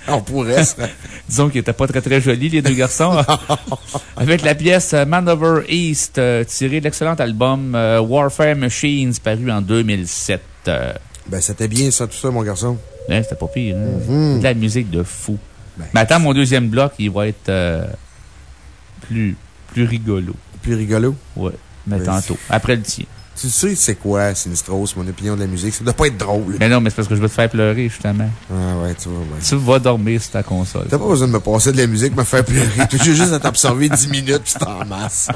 Speaker 1: On pourrait.
Speaker 3: Disons qu'ils n'étaient pas très très jolis, les deux garçons. Avec la pièce euh, Man Over East, euh, tirée de l'excellent album euh, Warfare Machines, paru en 2007. Euh,
Speaker 1: Ben, c'était bien ça, tout ça, mon garçon.
Speaker 3: hein, c'était pas pire, hein?
Speaker 1: Mhm.
Speaker 3: De la musique de fou.
Speaker 1: Ben,
Speaker 3: Mais attends, mon deuxième bloc, il va être euh, plus, plus rigolo.
Speaker 1: Plus rigolo?
Speaker 3: Ouais, mais
Speaker 1: Ben,
Speaker 3: tantôt. Après le tien.
Speaker 1: Tu sais, c'est quoi, Sinistros, mon opinion de la musique? Ça doit pas être drôle.
Speaker 3: Mais non, mais c'est parce que je veux te faire pleurer, justement.
Speaker 1: Ah ouais, tu vois, ouais.
Speaker 3: Tu vas dormir sur ta console.
Speaker 1: T'as pas besoin de me passer de la musique, me faire pleurer. Tu as juste à t'absorber 10 minutes, puis t'en masses.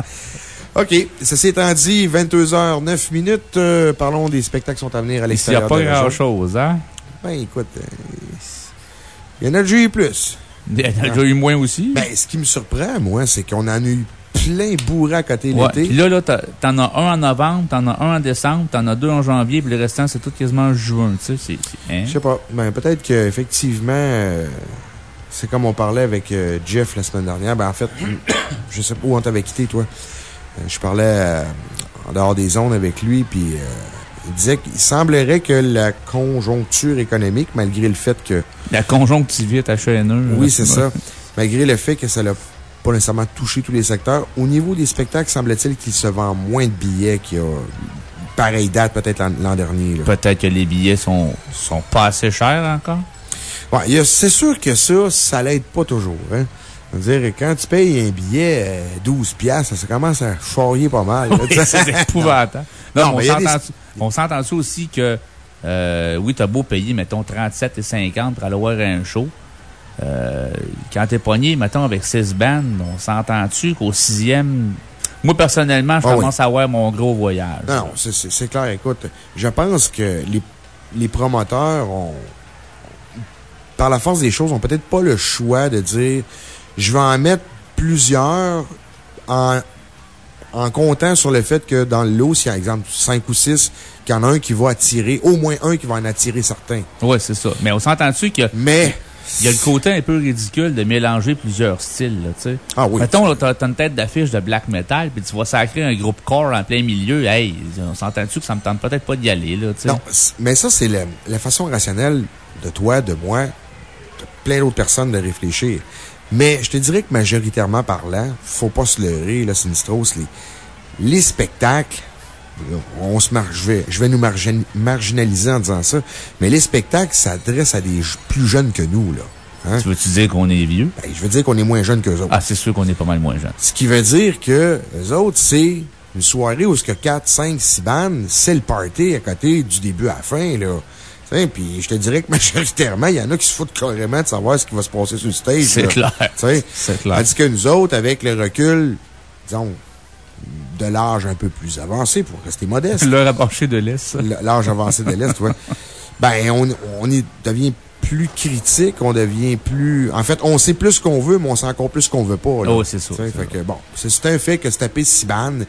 Speaker 1: OK. Ceci étant dit, 22h09 minutes. euh, parlons des spectacles qui sont à venir à
Speaker 3: Il n'y a
Speaker 1: l'extérieur.
Speaker 3: pas grand-chose, hein?
Speaker 1: Ben, écoute, euh, il y en a déjà eu plus.
Speaker 3: Il y en a déjà eu moins aussi.
Speaker 1: Ben, ce qui me surprend, moi, c'est qu'on en a eu plein bourré à côté
Speaker 3: Ouais,
Speaker 1: l'été.
Speaker 3: Puis là, là, t'en as un en novembre, t'en as un en décembre, t'en as deux en janvier, puis le restant, c'est tout quasiment en juin, tu sais. hein?
Speaker 1: Je sais pas. Ben, peut-être qu'effectivement, euh, c'est comme on parlait avec euh, Jeff la semaine dernière. Ben, en fait, je sais pas où on t'avait quitté, toi. Euh, je parlais en dehors des zones avec lui, puis il disait qu'il semblerait que la conjoncture économique, malgré le fait que.
Speaker 3: La conjonctivite HNE.
Speaker 1: Oui, c'est ça. Malgré le fait que ça l'a pas nécessairement touché tous les secteurs, au niveau des spectacles, semble-t-il qu'il se vend moins de billets qu'il y a pareille date, peut-être l'an dernier.
Speaker 3: Peut-être que les billets sont, sont pas assez chers encore?
Speaker 1: C'est sûr que ça, ça l'aide pas toujours. Hein. C'est-à-dire, quand tu payes un billet euh, 12 piastres, ça commence à charrier pas mal.
Speaker 3: Oui, c'est épouvantable. Non,
Speaker 1: Non,
Speaker 3: mais on
Speaker 1: des-
Speaker 3: s'entend- s'entend-tu aussi que, euh, oui, t'as beau payer, mettons, 37 et 50 pour aller voir un show. Euh, quand t'es pogné, mettons, avec 6 bandes, on s'entend-tu qu'au sixième, moi, personnellement, je
Speaker 1: Ah oui.
Speaker 3: commence à avoir mon gros voyage.
Speaker 1: Non, c'est clair. Écoute, je pense que les, les promoteurs ont, par la force des choses, ont peut-être pas le choix de dire je vais en mettre plusieurs en, en comptant sur le fait que dans le lot, s'il y a, exemple, 5 ou 6, qu'il y en a un qui va attirer, au moins un qui va en attirer certains.
Speaker 3: Oui, c'est ça. Mais on s'entend-tu que.
Speaker 1: Mais.
Speaker 3: Il y a le côté un peu ridicule de mélanger plusieurs styles, là, tu sais.
Speaker 1: Ah oui.
Speaker 3: Mettons, là, t'as une tête d'affiche de black metal, puis tu vas sacrer un groupe core en plein milieu. Hey, on s'entend-tu que ça me tente peut-être pas d'y aller, là, tu sais?
Speaker 1: Non, mais ça, c'est la, la façon rationnelle de toi, de moi, de plein d'autres personnes de réfléchir. Mais je te dirais que majoritairement parlant, faut pas se leurrer, là, Sinistros, les, les spectacles, on se mar- je vais, je vais nous margin- marginaliser en disant ça, mais les spectacles s'adressent à des plus jeunes que nous, là. Hein?
Speaker 3: Tu veux-tu dire qu'on est vieux?
Speaker 1: Ben, je veux dire qu'on est moins jeunes qu'eux autres.
Speaker 3: Ah, c'est sûr qu'on est pas mal moins jeunes.
Speaker 1: Ce qui veut dire que les autres, c'est une soirée où y a 4, 5, 6 bandes, c'est le party à côté du début à la fin, là. Tu sais, Puis je te dirais que majoritairement, il y en a qui se foutent carrément de savoir ce qui va se passer sur le stage.
Speaker 3: C'est clair. C'est clair.
Speaker 1: Tandis que nous autres, avec le recul, disons, de l'âge un peu plus avancé, pour rester modeste.
Speaker 3: Le rapproché de l'Est.
Speaker 1: L'âge avancé de l'Est, ouais. Ben, on, on est, devient plus critique, on devient plus. En fait, on sait plus ce qu'on veut, mais on sait encore plus ce qu'on veut pas. là.
Speaker 3: Oh, c'est ça,
Speaker 1: Fait que, bon, c'est un fait que se taper six bandes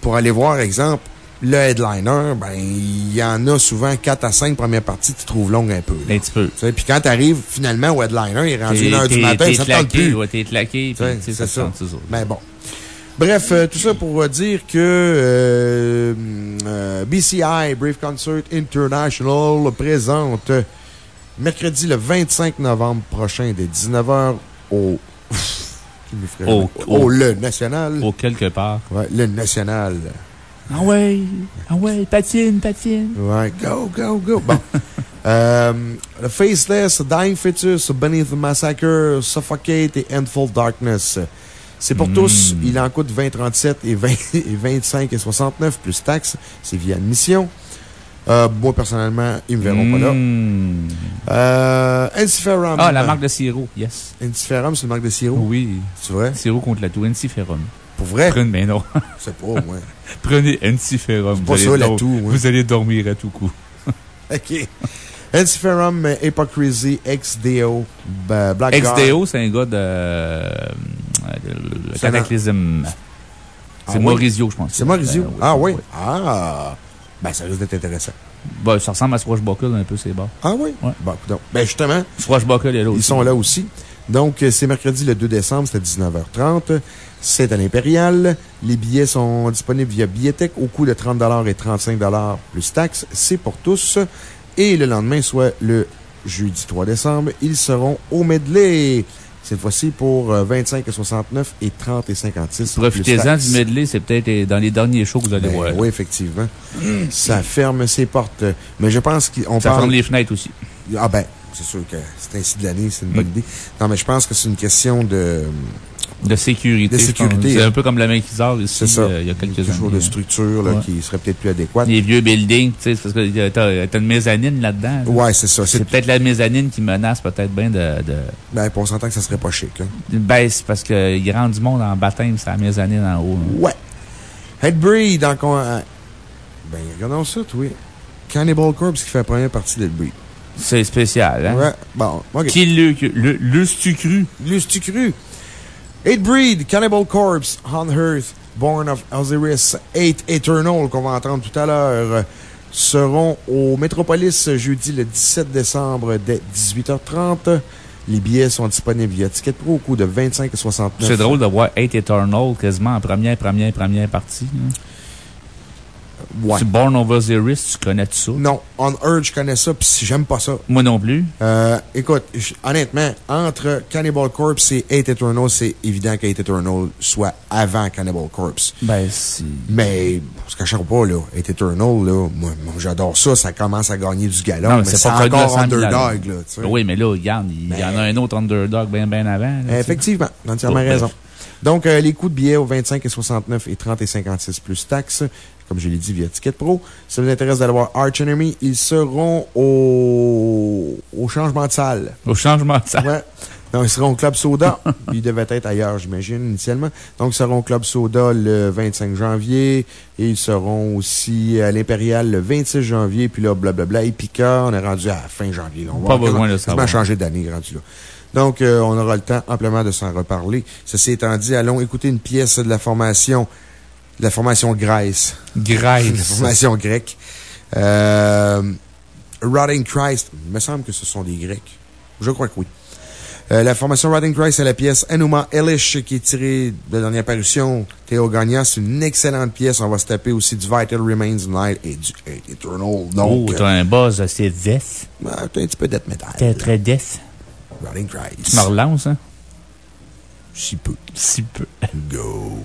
Speaker 1: pour aller voir, exemple, le headliner, ben, il y en a souvent 4 à 5 premières parties, tu trouves longues un peu. là.
Speaker 3: Un petit peu.
Speaker 1: Tu Puis quand t'arrives finalement au headliner, il est rendu
Speaker 3: T'es-
Speaker 1: 1h du matin, ça te plus.
Speaker 3: ouais, t'es claqué,
Speaker 1: Tu
Speaker 3: tu
Speaker 1: c'est
Speaker 3: ça
Speaker 1: ça. Mais bon. Bref, euh, tout ça pour dire que euh, euh, BCI, Brave Concert International, présente mercredi le 25 novembre prochain dès 19h au. Qui me ferait
Speaker 3: Au-
Speaker 1: au,
Speaker 3: au-
Speaker 1: Le National.
Speaker 3: Au quelque part.
Speaker 1: Ouais, le National.
Speaker 3: Ah ouais, ah ouais, patine, patine.
Speaker 1: Ouais, go, go, go. Bon. Euh, the Faceless, Dying Fetus, Beneath the Massacre, Suffocate et Endful Darkness. C'est pour
Speaker 3: Mm.
Speaker 1: tous. Il en coûte 20,37 et, 20 et 25 et 69 plus taxes. C'est via admission. Euh, moi, personnellement, ils me verront pas là.
Speaker 3: Mm.
Speaker 1: Euh.
Speaker 3: Ah, la marque de sirop, yes.
Speaker 1: Ensiferum, c'est une marque de sirop?
Speaker 3: Oui.
Speaker 1: C'est vrai?
Speaker 3: Sirop contre la toux, Ensiferum.
Speaker 1: Pour vrai?
Speaker 3: Prenez, mais non.
Speaker 1: C'est pas, moi.
Speaker 3: Prenez Ensiferum.
Speaker 1: pas
Speaker 3: Vous allez
Speaker 1: moi.
Speaker 3: Vous allez dormir à tout coup.
Speaker 1: OK. Ensiferum, euh, Hypocrisy, XDO, Black
Speaker 3: XDO, c'est un gars de. euh, Cataclysm.
Speaker 1: Ah
Speaker 3: C'est
Speaker 1: oui?
Speaker 3: Maurizio, je pense.
Speaker 1: C'est Maurizio?
Speaker 3: Euh, oui,
Speaker 1: ah oui?
Speaker 3: oui?
Speaker 1: Ah! Ben, ça risque d'être intéressant.
Speaker 3: Ben, ça ressemble à Swashbuckle un peu, c'est bon.
Speaker 1: Ah oui?
Speaker 3: Ouais.
Speaker 1: Donc, ben justement,
Speaker 3: Swashbuckle est là aussi.
Speaker 1: ils sont là aussi. Donc, euh, c'est mercredi le 2 décembre, c'est à 19h30. C'est à l'Impérial. Les billets sont disponibles via Billetech au coût de 30 et 35 plus taxes. C'est pour tous. Et le lendemain, soit le jeudi 3 décembre, ils seront au medley. Cette fois-ci pour euh, 25 et 69 et 30 et 56. plus
Speaker 3: Profitez-en du medley, c'est peut-être euh, dans les derniers shows que vous allez
Speaker 1: Ben
Speaker 3: voir.
Speaker 1: oui, effectivement. Ça ferme ses portes. Mais je pense qu'on
Speaker 3: Ça
Speaker 1: parle...
Speaker 3: ferme les fenêtres aussi.
Speaker 1: Ah ben, c'est sûr que c'est ainsi de l'année, c'est une bonne idée. Non, mais je pense que c'est une question de...
Speaker 3: De sécurité.
Speaker 1: De.
Speaker 3: C'est
Speaker 1: hein.
Speaker 3: un peu comme la Maquisard ici,
Speaker 1: ça.
Speaker 3: euh, il y a quelques années.
Speaker 1: Toujours de
Speaker 3: hein.
Speaker 1: structure, là,
Speaker 3: Ouais.
Speaker 1: qui serait peut-être plus adéquate.
Speaker 3: Les vieux buildings, tu sais, c'est parce que t'as une mezzanine là-dedans. là.
Speaker 1: Ouais, c'est ça.
Speaker 3: C'est peut-être la mezzanine qui menace peut-être bien de, de.
Speaker 1: Ben, pour on s'entend que ça serait pas chic, hein.
Speaker 3: Ben, c'est parce qu'il rentre du monde en baptême, c'est la mezzanine en haut.
Speaker 1: Ouais. Headbreed, con... euh, Ben, regardons ça, toi. Cannibal Corpse qui fait la première partie d'Headbreed.
Speaker 3: C'est spécial, hein?
Speaker 1: Ouais, bon, ok.
Speaker 3: Qui le, le, le cru?
Speaker 1: L'eus-tu cru? Hatebreed, Cannibal Corpse, On Earth, Born of Osiris, Hate Eternal, qu'on va entendre tout à l'heure, seront au Metropolis jeudi le 17 décembre dès 18h30. Les billets sont disponibles via Ticket Pro au coût de 25 et 69.
Speaker 3: C'est drôle de voir Hate Eternal quasiment en première, première, première partie. hein.
Speaker 1: Ouais.
Speaker 3: Tu Born of Osiris, tu connais tout ça?
Speaker 1: Non, On Earth, je connais ça, puis j'aime pas ça.
Speaker 3: Moi non plus.
Speaker 1: Euh, écoute, honnêtement, entre Cannibal Corpse et Hate Eternal, c'est évident que Hate Eternal soit avant Cannibal Corpse.
Speaker 3: Ben, si.
Speaker 1: Mais, on se cachera pas, là. Hate Eternal, là, moi, moi, j'adore ça, ça commence à gagner du galon,
Speaker 3: Non,
Speaker 1: mais
Speaker 3: c'est
Speaker 1: encore
Speaker 3: 100 000
Speaker 1: underdog, là.
Speaker 3: Oui, mais là, regarde, il y en a un autre underdog bien, bien avant. là.
Speaker 1: Effectivement, t'as entièrement
Speaker 3: Bon,
Speaker 1: raison. Donc, euh, les coûts de billets au 25 et 69 et 30 et 56 plus taxes, comme je l'ai dit via Ticket Pro. Si ça vous intéresse d'aller voir Arch Enemy, ils seront au, au changement de salle.
Speaker 3: Au changement de salle.
Speaker 1: Ouais. Donc, ils seront au Club Soda. ils devaient être ailleurs, j'imagine, initialement. Donc, ils seront au Club Soda le 25 janvier. Et ils seront aussi à l'Impérial le 26 janvier. Puis là, blablabla. Epica, on est rendu à fin janvier. là. On va
Speaker 3: Pas besoin de
Speaker 1: quasiment
Speaker 3: savoir.
Speaker 1: changer d'année, rendu là. Donc, euh, on aura le temps amplement de s'en reparler. Ceci étant dit, allons écouter une pièce de la formation, de la formation Grèce.
Speaker 3: Grèce.
Speaker 1: la formation grecque. Euh, Rotting Christ. Il me semble que ce sont des Grecs. Je crois que oui. Euh, la formation Rotting Christ, c'est la pièce Enuma Elish qui est tirée de la dernière parution. Théo Gagnon, c'est une excellente pièce. On va se taper aussi du Vital Remains Night et du Eternal. Donc,
Speaker 3: oh, t'as un buzz assez death.
Speaker 1: euh, t'as un petit peu death metal.
Speaker 3: T'es très death.
Speaker 1: Rotting Christ.
Speaker 3: Tu me relances, hein?
Speaker 1: Si peu.
Speaker 3: Si peu.
Speaker 1: Go.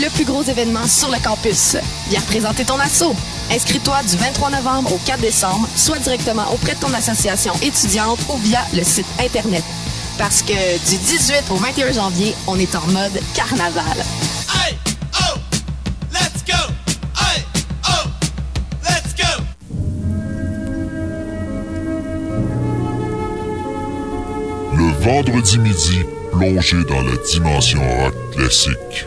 Speaker 11: Le plus gros événement sur le campus. Viens présenter ton assaut. Inscris-toi du 23 novembre au 4 décembre, soit directement auprès de ton association étudiante ou via le site Internet. Parce que du 18 au 21 janvier, on est en mode carnaval.
Speaker 12: Hey, oh, let's go. Hey, oh, let's go.
Speaker 15: Le vendredi midi, plongez dans la dimension rock classique.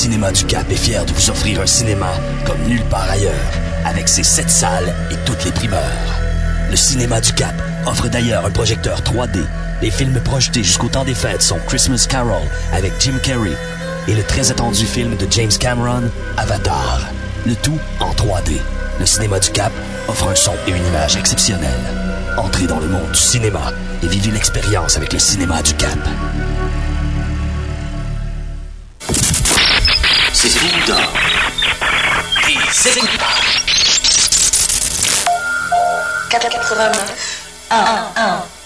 Speaker 2: Cinéma du Cap est fier de vous offrir un cinéma comme nulle part ailleurs, avec ses sept salles et toutes les primeurs. Le Cinéma du Cap offre d'ailleurs un projecteur 3D. Les films projetés jusqu'au temps des fêtes sont Christmas Carol avec Jim Carrey et le très attendu film de James Cameron, Avatar. Le tout en 3D. Le Cinéma du Cap offre un son et une image exceptionnels. Entrez dans le monde du cinéma et vivez l'expérience avec le Cinéma du Cap.
Speaker 14: Dans des écoutages.
Speaker 5: 89 1 1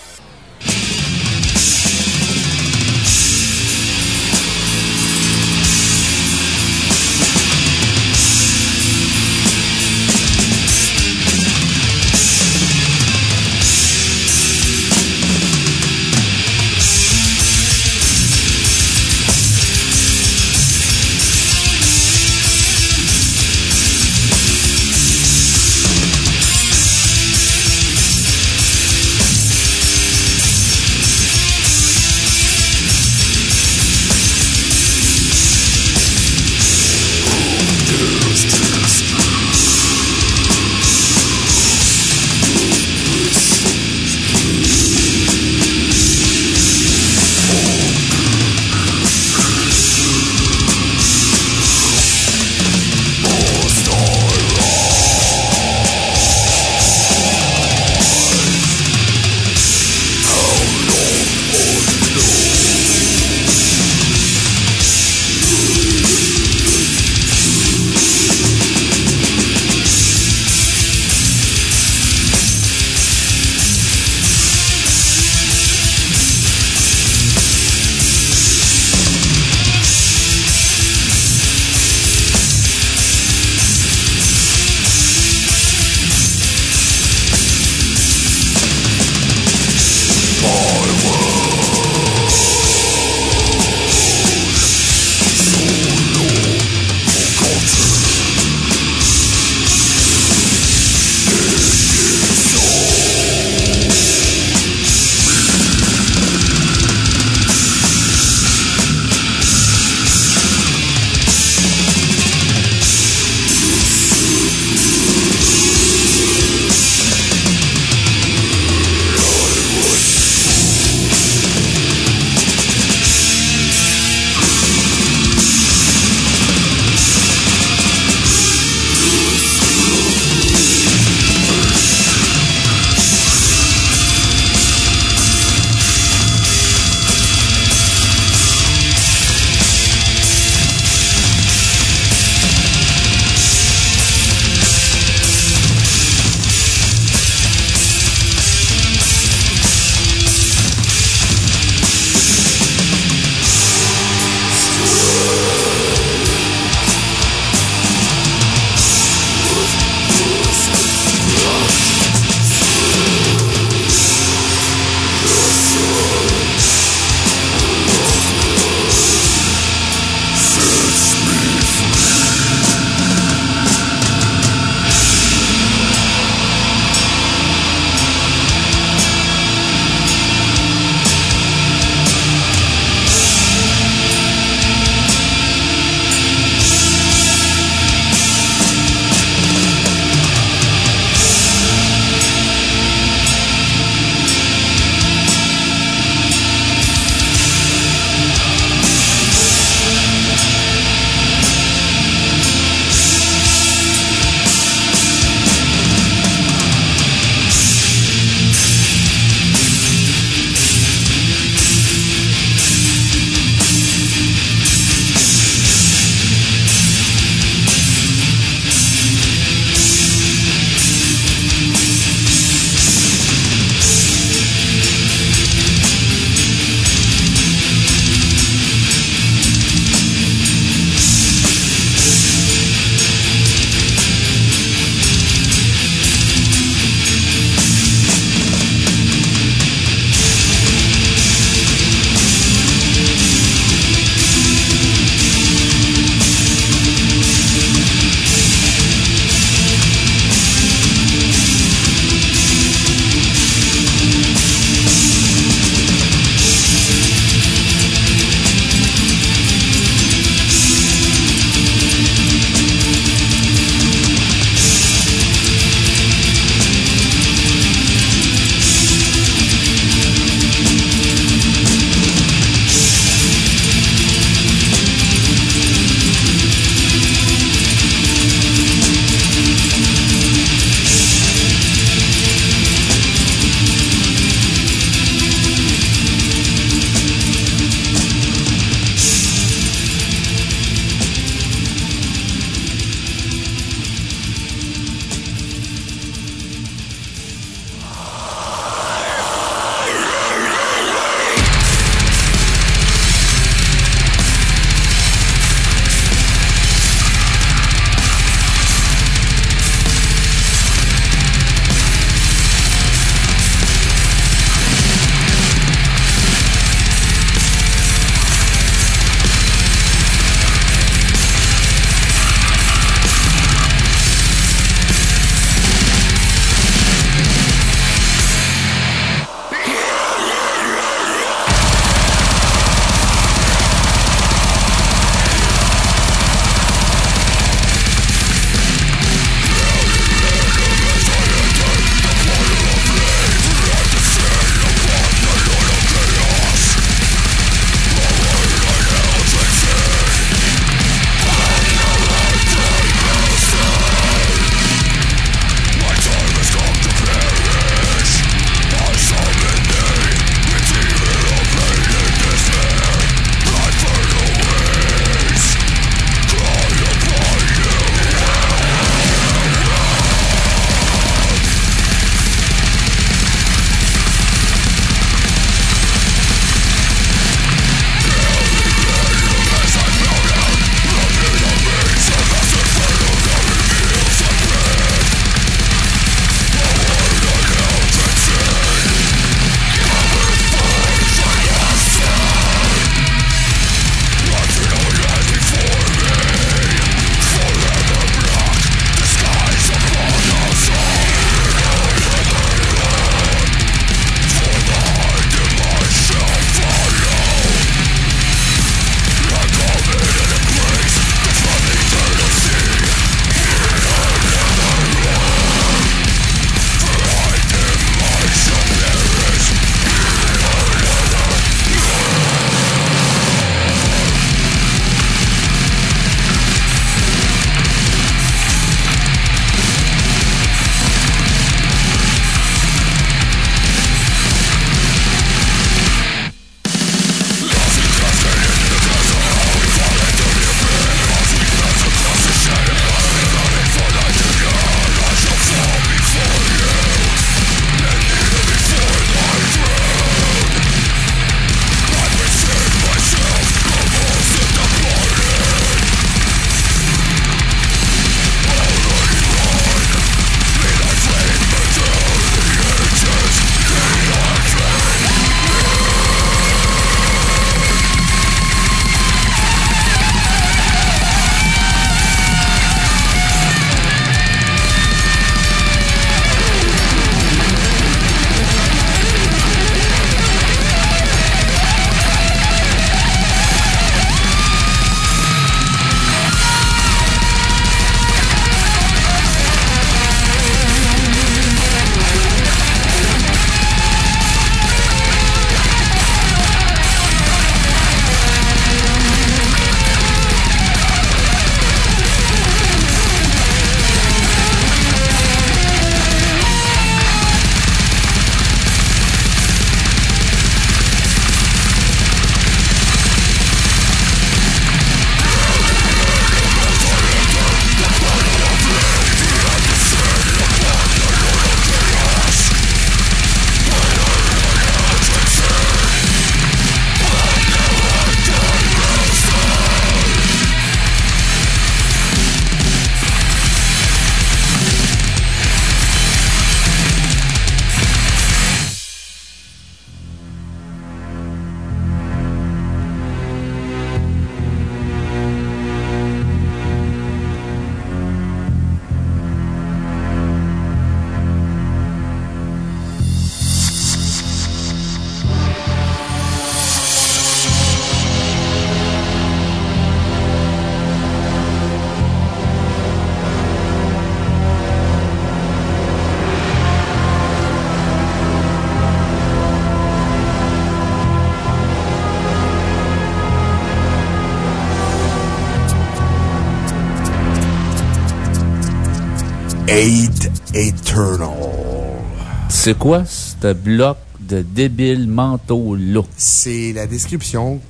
Speaker 3: C'est quoi ce bloc de débiles mentaux-là?
Speaker 1: C'est la description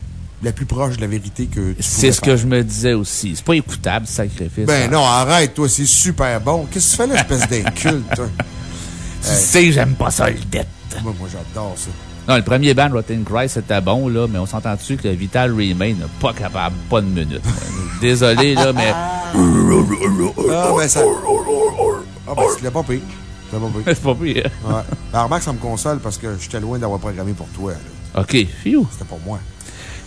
Speaker 1: la plus proche de la vérité que tu
Speaker 3: C'est ce que je me disais aussi. C'est pas écoutable, ce sacrifice.
Speaker 1: Ben non, arrête, toi, c'est super bon. Qu'est-ce que tu fais là, espèce d'inculte?
Speaker 3: Tu sais, j'aime pas ça, le dette.
Speaker 1: Moi, moi j'adore ça.
Speaker 3: Non, le premier band, Rotten Christ, c'était bon, là, mais on s'entend dessus que Vital Remain n'est pas capable, pas de minute? Désolé, là, mais.
Speaker 1: Ah, ben ça. Ah, ben, c'était pas pire. C'était pas pire.
Speaker 3: C'est pas pire.
Speaker 1: Ouais. Ben, remarque, ça me console parce que j'étais loin d'avoir programmé pour toi, là.
Speaker 3: OK, fiou.
Speaker 1: C'était pour moi.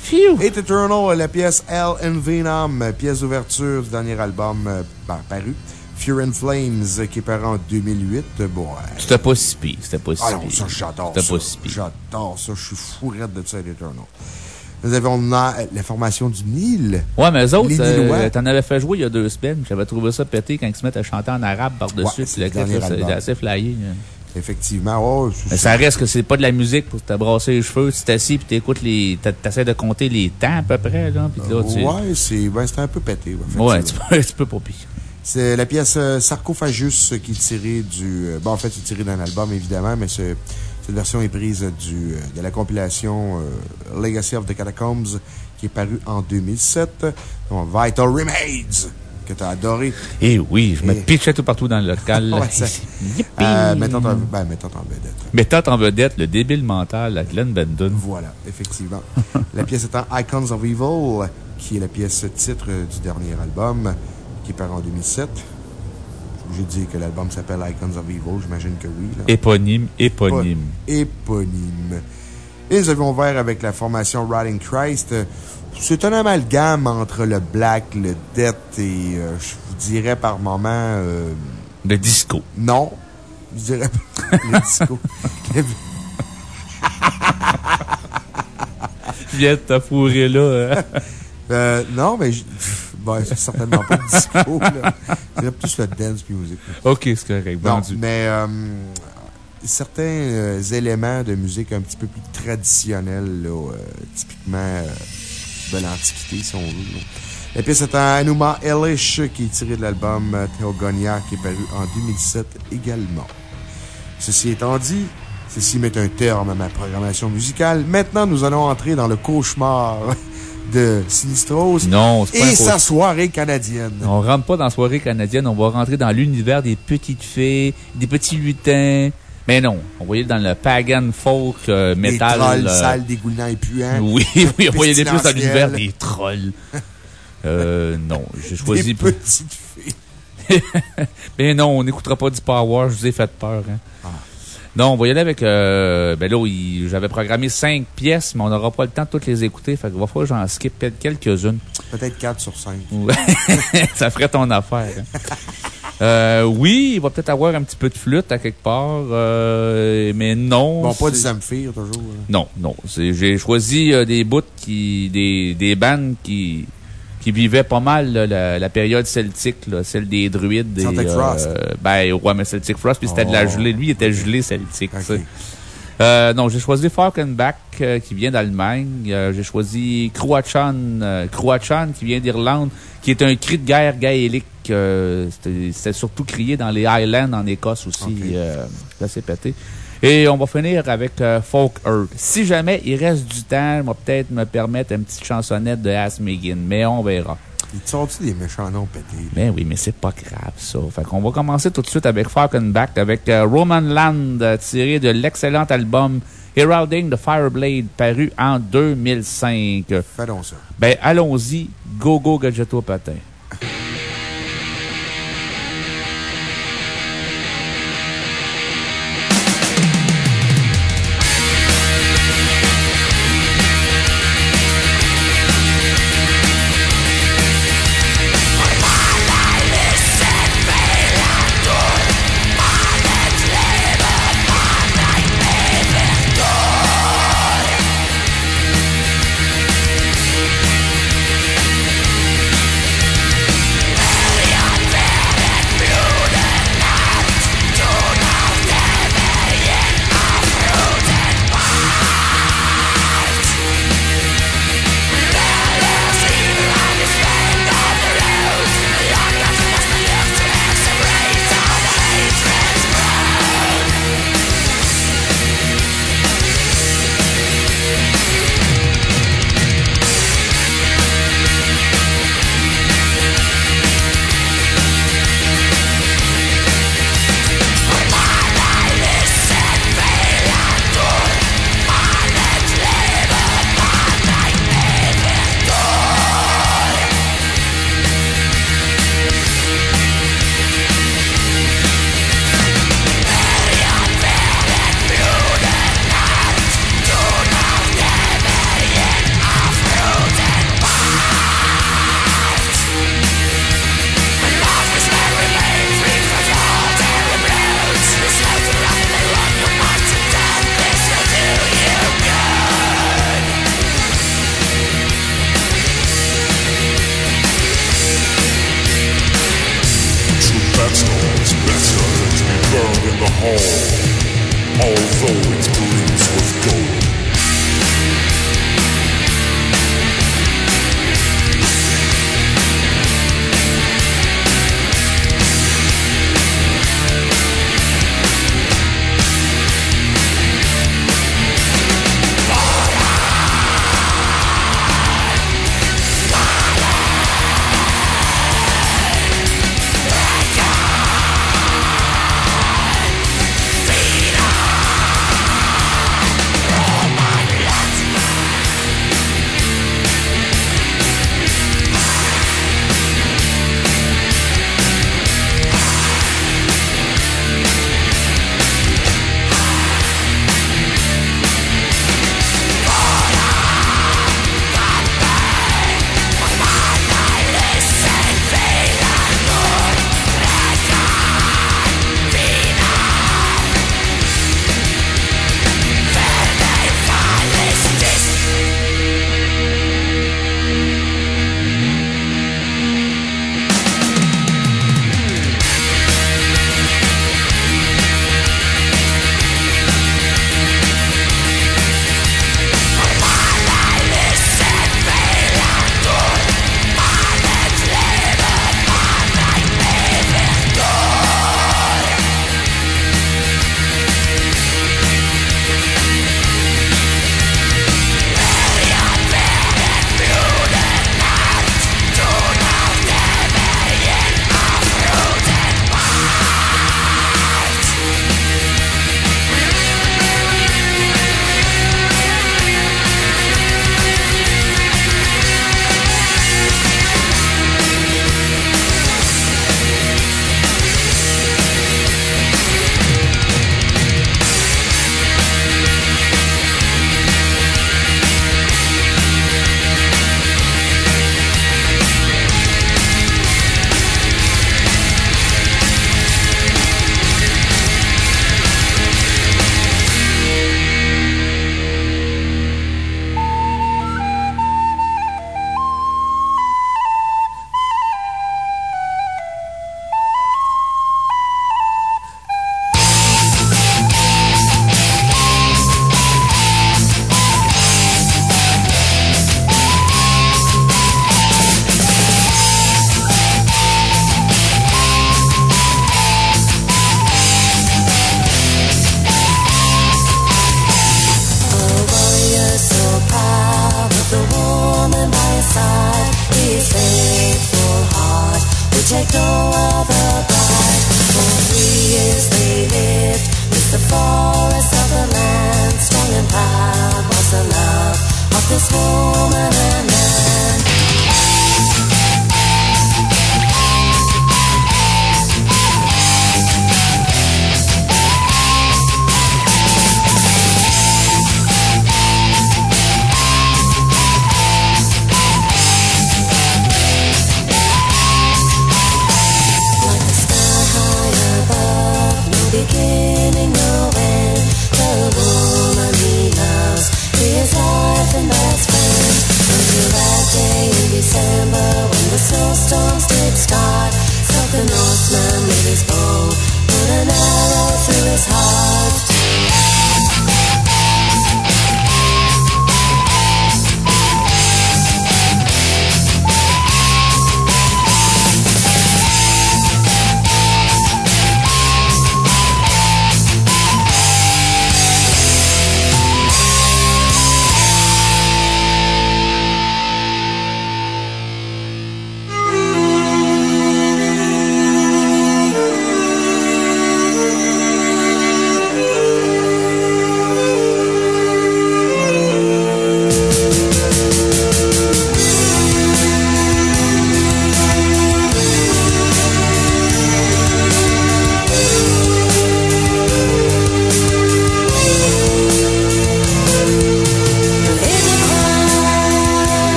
Speaker 3: Fiou.
Speaker 1: Hate Eternal, la pièce Hell and Venom, pièce d'ouverture du dernier album euh, ben, paru. Fear and Flames, euh, qui est paru en 2008. Bon.
Speaker 3: C'était pas si pire, c'était pas si
Speaker 1: Ah non,
Speaker 3: pire.
Speaker 1: ça, j'adore
Speaker 3: C'était
Speaker 1: ça.
Speaker 3: pas si pire.
Speaker 1: J'adore ça. Je suis fourrette de ça, Hate Eternal. Nous avons la formation du Nil.
Speaker 3: Ouais, mais eux autres, euh, t'en avais fait jouer il y a deux semaines. J'avais trouvé ça pété quand ils se mettent à chanter en arabe par-dessus.
Speaker 1: Ouais, c'est
Speaker 3: le c'est assez flyé. hein.
Speaker 1: Effectivement, c'est-
Speaker 3: Mais ça reste que c'est pas de la musique pour te brasser les cheveux. Tu t'assis puis t'écoutes les. T'essaies de compter les temps à peu près, là. Puis là, tu.
Speaker 1: Ouais, c'est ben, c'était un peu pété.
Speaker 3: Ouais, tu peux, tu peux pas pire.
Speaker 1: C'est la pièce euh, Sarcophagus qui est tirée du. euh, bon, en fait, c'est tiré d'un album, évidemment, mais c'est- cette version est prise du, euh, de la compilation euh, Legacy of the Catacombs qui est paru en 2007. Donc, Vital Remades, que tu as adoré.
Speaker 3: Eh oui, je me
Speaker 1: Et-
Speaker 3: pitchais tout partout dans le local.
Speaker 1: Ouais, ça- Euh, mettant en, ben, mettant en vedette.
Speaker 3: Mettant en vedette le débile mental à Glenn Benton.
Speaker 1: Voilà, effectivement. la pièce étant Icons of Evil, qui est la pièce titre du dernier album, qui est paru en 2007. J'ai dit que l'album s'appelle Icons of Evil, j'imagine que oui. là.
Speaker 3: Éponyme, éponyme.
Speaker 1: Éponyme. Et nous avions ouvert avec la formation Riding Christ. C'est un amalgame entre le black, le death et, euh, je vous dirais par moment... euh,
Speaker 3: le disco.
Speaker 1: Non. Je dirais le disco.
Speaker 3: Je viens de te fourrer là. hein.
Speaker 1: Euh, non, mais je- bon, c'est certainement pas le disco. là. Dirais plus le dance music.
Speaker 3: Ok, c'est correct.
Speaker 1: Non, mais euh, certains euh, éléments de musique un petit peu plus traditionnels, là, euh, typiquement de l'Antiquité, si on veut. là. La pièce est en Anuma Elish, qui est tirée de l'album Theogonia, qui est paru en 2007 également. Ceci étant dit, ceci met un terme à ma programmation musicale. Maintenant, nous allons entrer dans le cauchemar de Sinistros
Speaker 3: Non, pas
Speaker 1: et sa soirée canadienne.
Speaker 3: On rentre pas dans la soirée canadienne, on va rentrer dans l'univers des petites fées, des petits lutins. Mais non, on aller dans le pagan folk euh,
Speaker 1: Des
Speaker 3: metal.
Speaker 1: trolls
Speaker 3: euh,
Speaker 1: sales, dégoulinants et puants.
Speaker 3: Oui, oui, on aller plus dans l'univers des trolls. Euh, non, j'ai choisi.
Speaker 1: Des petites filles.
Speaker 3: Mais non, on n'écoutera pas du Power, je vous ai fait peur. Hein.
Speaker 1: Ah.
Speaker 3: Non, on va y aller avec... euh, ben là, j'avais programmé cinq pièces, mais on n'aura pas le temps de toutes les écouter. Fait qu'il va falloir que j'en skip peut-être quelques-unes.
Speaker 1: Peut-être 4 sur 5.
Speaker 3: Ouais. ça ferait ton affaire. hein. Euh, oui, il va peut-être avoir un petit peu de flûte à quelque part, euh, mais non.
Speaker 1: Bon, pas du Zamfir, toujours. hein.
Speaker 3: Non, non. J'ai choisi euh, des bouts qui. des, des bandes qui, qui vivaient pas mal là, la, la période celtique, là, celle des druides. Des,
Speaker 1: Celtic Frost.
Speaker 3: Ben, ouais, mais Celtic Frost, puis c'était de la
Speaker 1: Oh.
Speaker 3: gelée. Lui, il était gelé celtique. sais. Euh, non, j'ai choisi Falkenbach, euh, qui vient d'Allemagne. Euh, j'ai choisi Croachan, euh, Croachan, qui vient d'Irlande, qui est un cri de guerre gaélique. euh, C'était c'était surtout crié dans les Highlands en Écosse aussi. Euh, c'est assez pété. Et on va finir avec euh, Folk Earth. Si jamais il reste du temps, on va peut-être me permettre une petite chansonnette de As Megan, mais on verra.
Speaker 1: Ils te sortent des méchants noms pétés?
Speaker 3: Ben oui, mais c'est pas grave, ça. Fait qu'on va commencer tout de suite avec Falkenbach, avec euh, Roman Land, euh, tiré de l'excellent album Heralding the Fireblade, paru en 2005.
Speaker 1: Fais donc ça.
Speaker 3: Ben, allons-y. Go, go, gadgeto patin.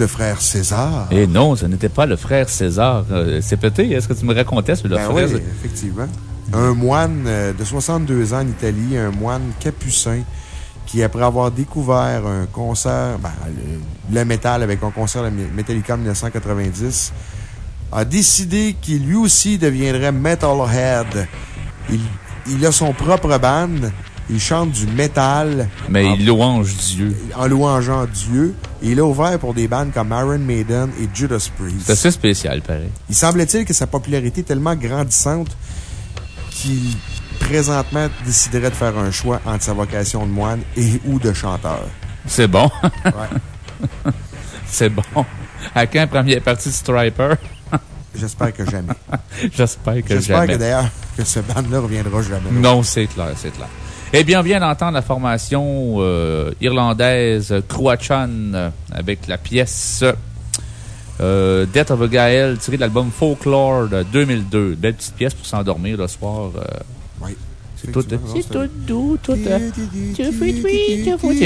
Speaker 1: Le frère César?
Speaker 3: Et non, ce n'était pas le frère César. Euh, C'est pété. Est-ce que tu me racontais sur le
Speaker 1: Ben
Speaker 3: frère?
Speaker 1: oui, effectivement. Un moine euh, de 62 ans en Italie, un moine capucin, qui, après avoir découvert un concert, ben, le, le métal avec un concert de Metallica en 1990, a décidé qu'il lui aussi deviendrait Metalhead. Il, il a son propre band. Il chante du métal.
Speaker 3: Mais
Speaker 1: en-
Speaker 3: il louange Dieu.
Speaker 1: En louangeant Dieu. Et il a ouvert pour des bandes comme Iron Maiden et Judas Priest.
Speaker 3: C'est assez spécial, pareil.
Speaker 1: Il semblait-il que sa popularité est tellement grandissante qu'il, présentement, déciderait de faire un choix entre sa vocation de moine et ou de chanteur.
Speaker 3: C'est bon.
Speaker 1: Ouais.
Speaker 3: C'est bon. À quand première partie de Striper?
Speaker 1: J'espère que jamais.
Speaker 3: J'espère que
Speaker 1: J'espère
Speaker 3: jamais.
Speaker 1: que d'ailleurs, que ce band-là reviendra jamais.
Speaker 3: Non, c'est clair, c'est clair. Eh bien, on vient d'entendre la formation euh, irlandaise Cruachan euh, avec la pièce euh, Death of a Gael tirée de l'album Folklore de 2002. Belle petite pièce pour s'endormir le soir. euh,
Speaker 1: Oui.
Speaker 3: C'est tout,
Speaker 1: non,
Speaker 3: tout doux, tout.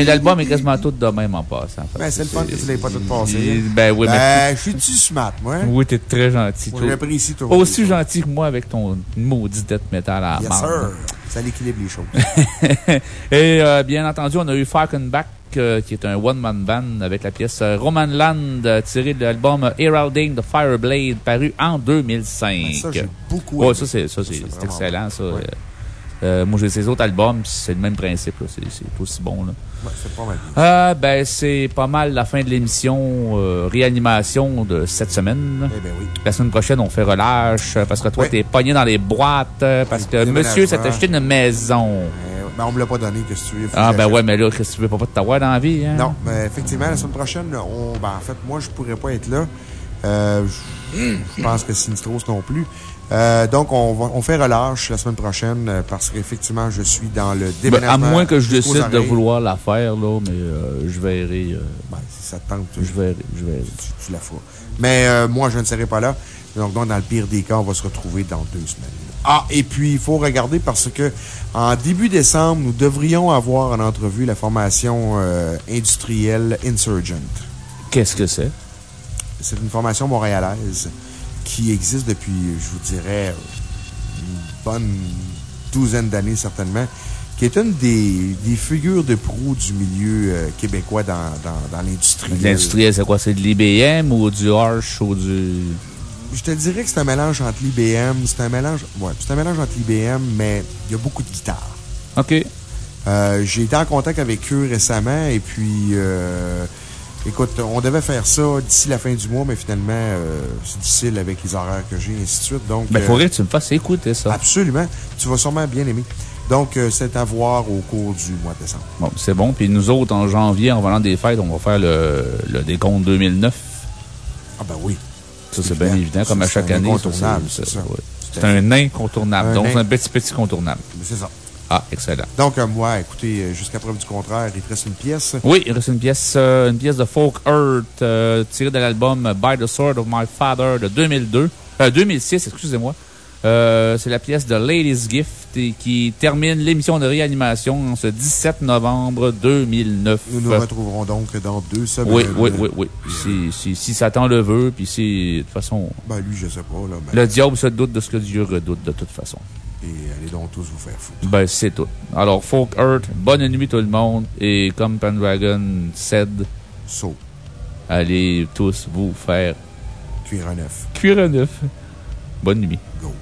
Speaker 3: L'album est quasiment tout de même en passant.
Speaker 1: Ben, c'est le fun que tu l'aies pas tout passé.
Speaker 3: Ben oui, mais.
Speaker 1: Ben, je suis-tu smart, moi?
Speaker 3: Oui, t'es très gentil. Toi.
Speaker 1: j'apprécie toujours.
Speaker 3: Aussi gentil que moi avec ton maudit death metal à la
Speaker 1: Yes, sir. Ça l'équilibre les choses.
Speaker 3: Et euh, bien entendu, on a eu Falconback, euh, qui est un one-man band avec la pièce euh, Roman Land, euh, tirée de l'album Heralding the Fireblade, paru en 2005.
Speaker 1: Ben, ça, j'ai beaucoup
Speaker 3: Ouais,
Speaker 1: aimé.
Speaker 3: ça, c'est ça, excellent, ça.
Speaker 1: Ouais.
Speaker 3: Euh, euh, moi, j'ai ces autres albums, c'est le même principe. C'est aussi bon, là.
Speaker 1: Ouais, c'est pas mal.
Speaker 3: Ah, ben, c'est pas mal la fin de l'émission euh, réanimation de cette semaine.
Speaker 1: Eh ben oui.
Speaker 3: La semaine prochaine, on fait relâche euh, parce que toi,
Speaker 1: Ouais.
Speaker 3: t'es pogné dans les boîtes euh, parce que monsieur s'est acheté une maison.
Speaker 1: Euh, ben, on me l'a pas donné, que tu veux?
Speaker 3: Ah, ben ouais, mais là, qu'est-ce que tu veux pas t'avoir dans la vie, hein?
Speaker 1: Non, mais effectivement, la semaine prochaine, on, ben, en fait, moi, je pourrais pas être là. Euh, je je pense que Sinistros non plus. Euh, donc, on, va, on fait relâche la semaine prochaine euh, parce qu'effectivement, je suis dans le
Speaker 3: Ben,
Speaker 1: déménagement.
Speaker 3: à moins que je décide de vouloir la faire, là, mais euh, je verrai. euh,
Speaker 1: Ben, si ça te tente,
Speaker 3: je verrai, je verrai.
Speaker 1: tu, tu la feras. Mais euh, moi, je ne serai pas là. Donc, donc, dans le pire des cas, on va se retrouver dans deux semaines. Ah, et puis, il faut regarder parce que en début décembre, nous devrions avoir en entrevue la formation euh, industrielle Insurgent.
Speaker 3: Qu'est-ce que c'est?
Speaker 1: C'est une formation montréalaise qui existe depuis, je vous dirais, une bonne douzaine d'années certainement, qui est une des, des figures de proue du milieu euh, québécois dans, dans, dans l'industrie.
Speaker 3: L'industriel, c'est quoi? C'est de l'IBM ou du Arch ou du.
Speaker 1: Je te dirais que c'est un mélange entre l'IBM, c'est un mélange, ouais, c'est un mélange entre l'IBM, mais il y a beaucoup de guitares.
Speaker 3: OK.
Speaker 1: Euh, J'ai été en contact avec eux récemment et puis, euh, écoute, on devait faire ça d'ici la fin du mois, mais finalement, euh, c'est difficile avec les horaires que j'ai, et ainsi de suite. Donc,
Speaker 3: Ben,
Speaker 1: euh,
Speaker 3: faudrait que tu me fasses écouter ça.
Speaker 1: Absolument. Tu vas sûrement bien aimer. Donc, euh, c'est à voir au cours du mois de décembre.
Speaker 3: Bon, c'est bon. Puis nous autres, en janvier, en venant des fêtes, on va faire le, le décompte 2009.
Speaker 1: Ah, ben oui.
Speaker 3: Ça, c'est bien évident, comme à
Speaker 1: C'est
Speaker 3: chaque année.
Speaker 1: incontournable,
Speaker 3: ça,
Speaker 1: c'est ça.
Speaker 3: ouais. C'est un incontournable.
Speaker 1: Un
Speaker 3: Donc, c'est un petit, petit contournable.
Speaker 1: C'est ça.
Speaker 3: Ah, excellent.
Speaker 1: Donc, euh, moi, écoutez, euh, jusqu'à preuve du contraire, il te reste une pièce.
Speaker 3: Oui, il reste une pièce, euh, une pièce de Folk Earth euh, tirée de l'album By the Sword of My Father de 2002. Euh, 2006, excusez-moi. C'est la pièce de Ladies Gift et qui termine l'émission de réanimation ce 17 novembre 2009.
Speaker 1: Nous nous retrouverons donc dans deux semaines.
Speaker 3: Oui, oui, oui, oui. Si, si, si Satan le veut, puis si, de toute façon,
Speaker 1: Ben, lui, je sais pas, là. ben,
Speaker 3: le diable se doute de ce que Dieu redoute de toute façon.
Speaker 1: Et allez donc tous vous faire foutre.
Speaker 3: Ben, c'est tout. Alors, Folk Earth, bonne nuit tout le monde. Et comme Pendragon said,
Speaker 1: So.
Speaker 3: allez tous vous faire
Speaker 1: Cuir à neuf.
Speaker 3: Cuir à neuf. Bonne nuit.
Speaker 1: Go.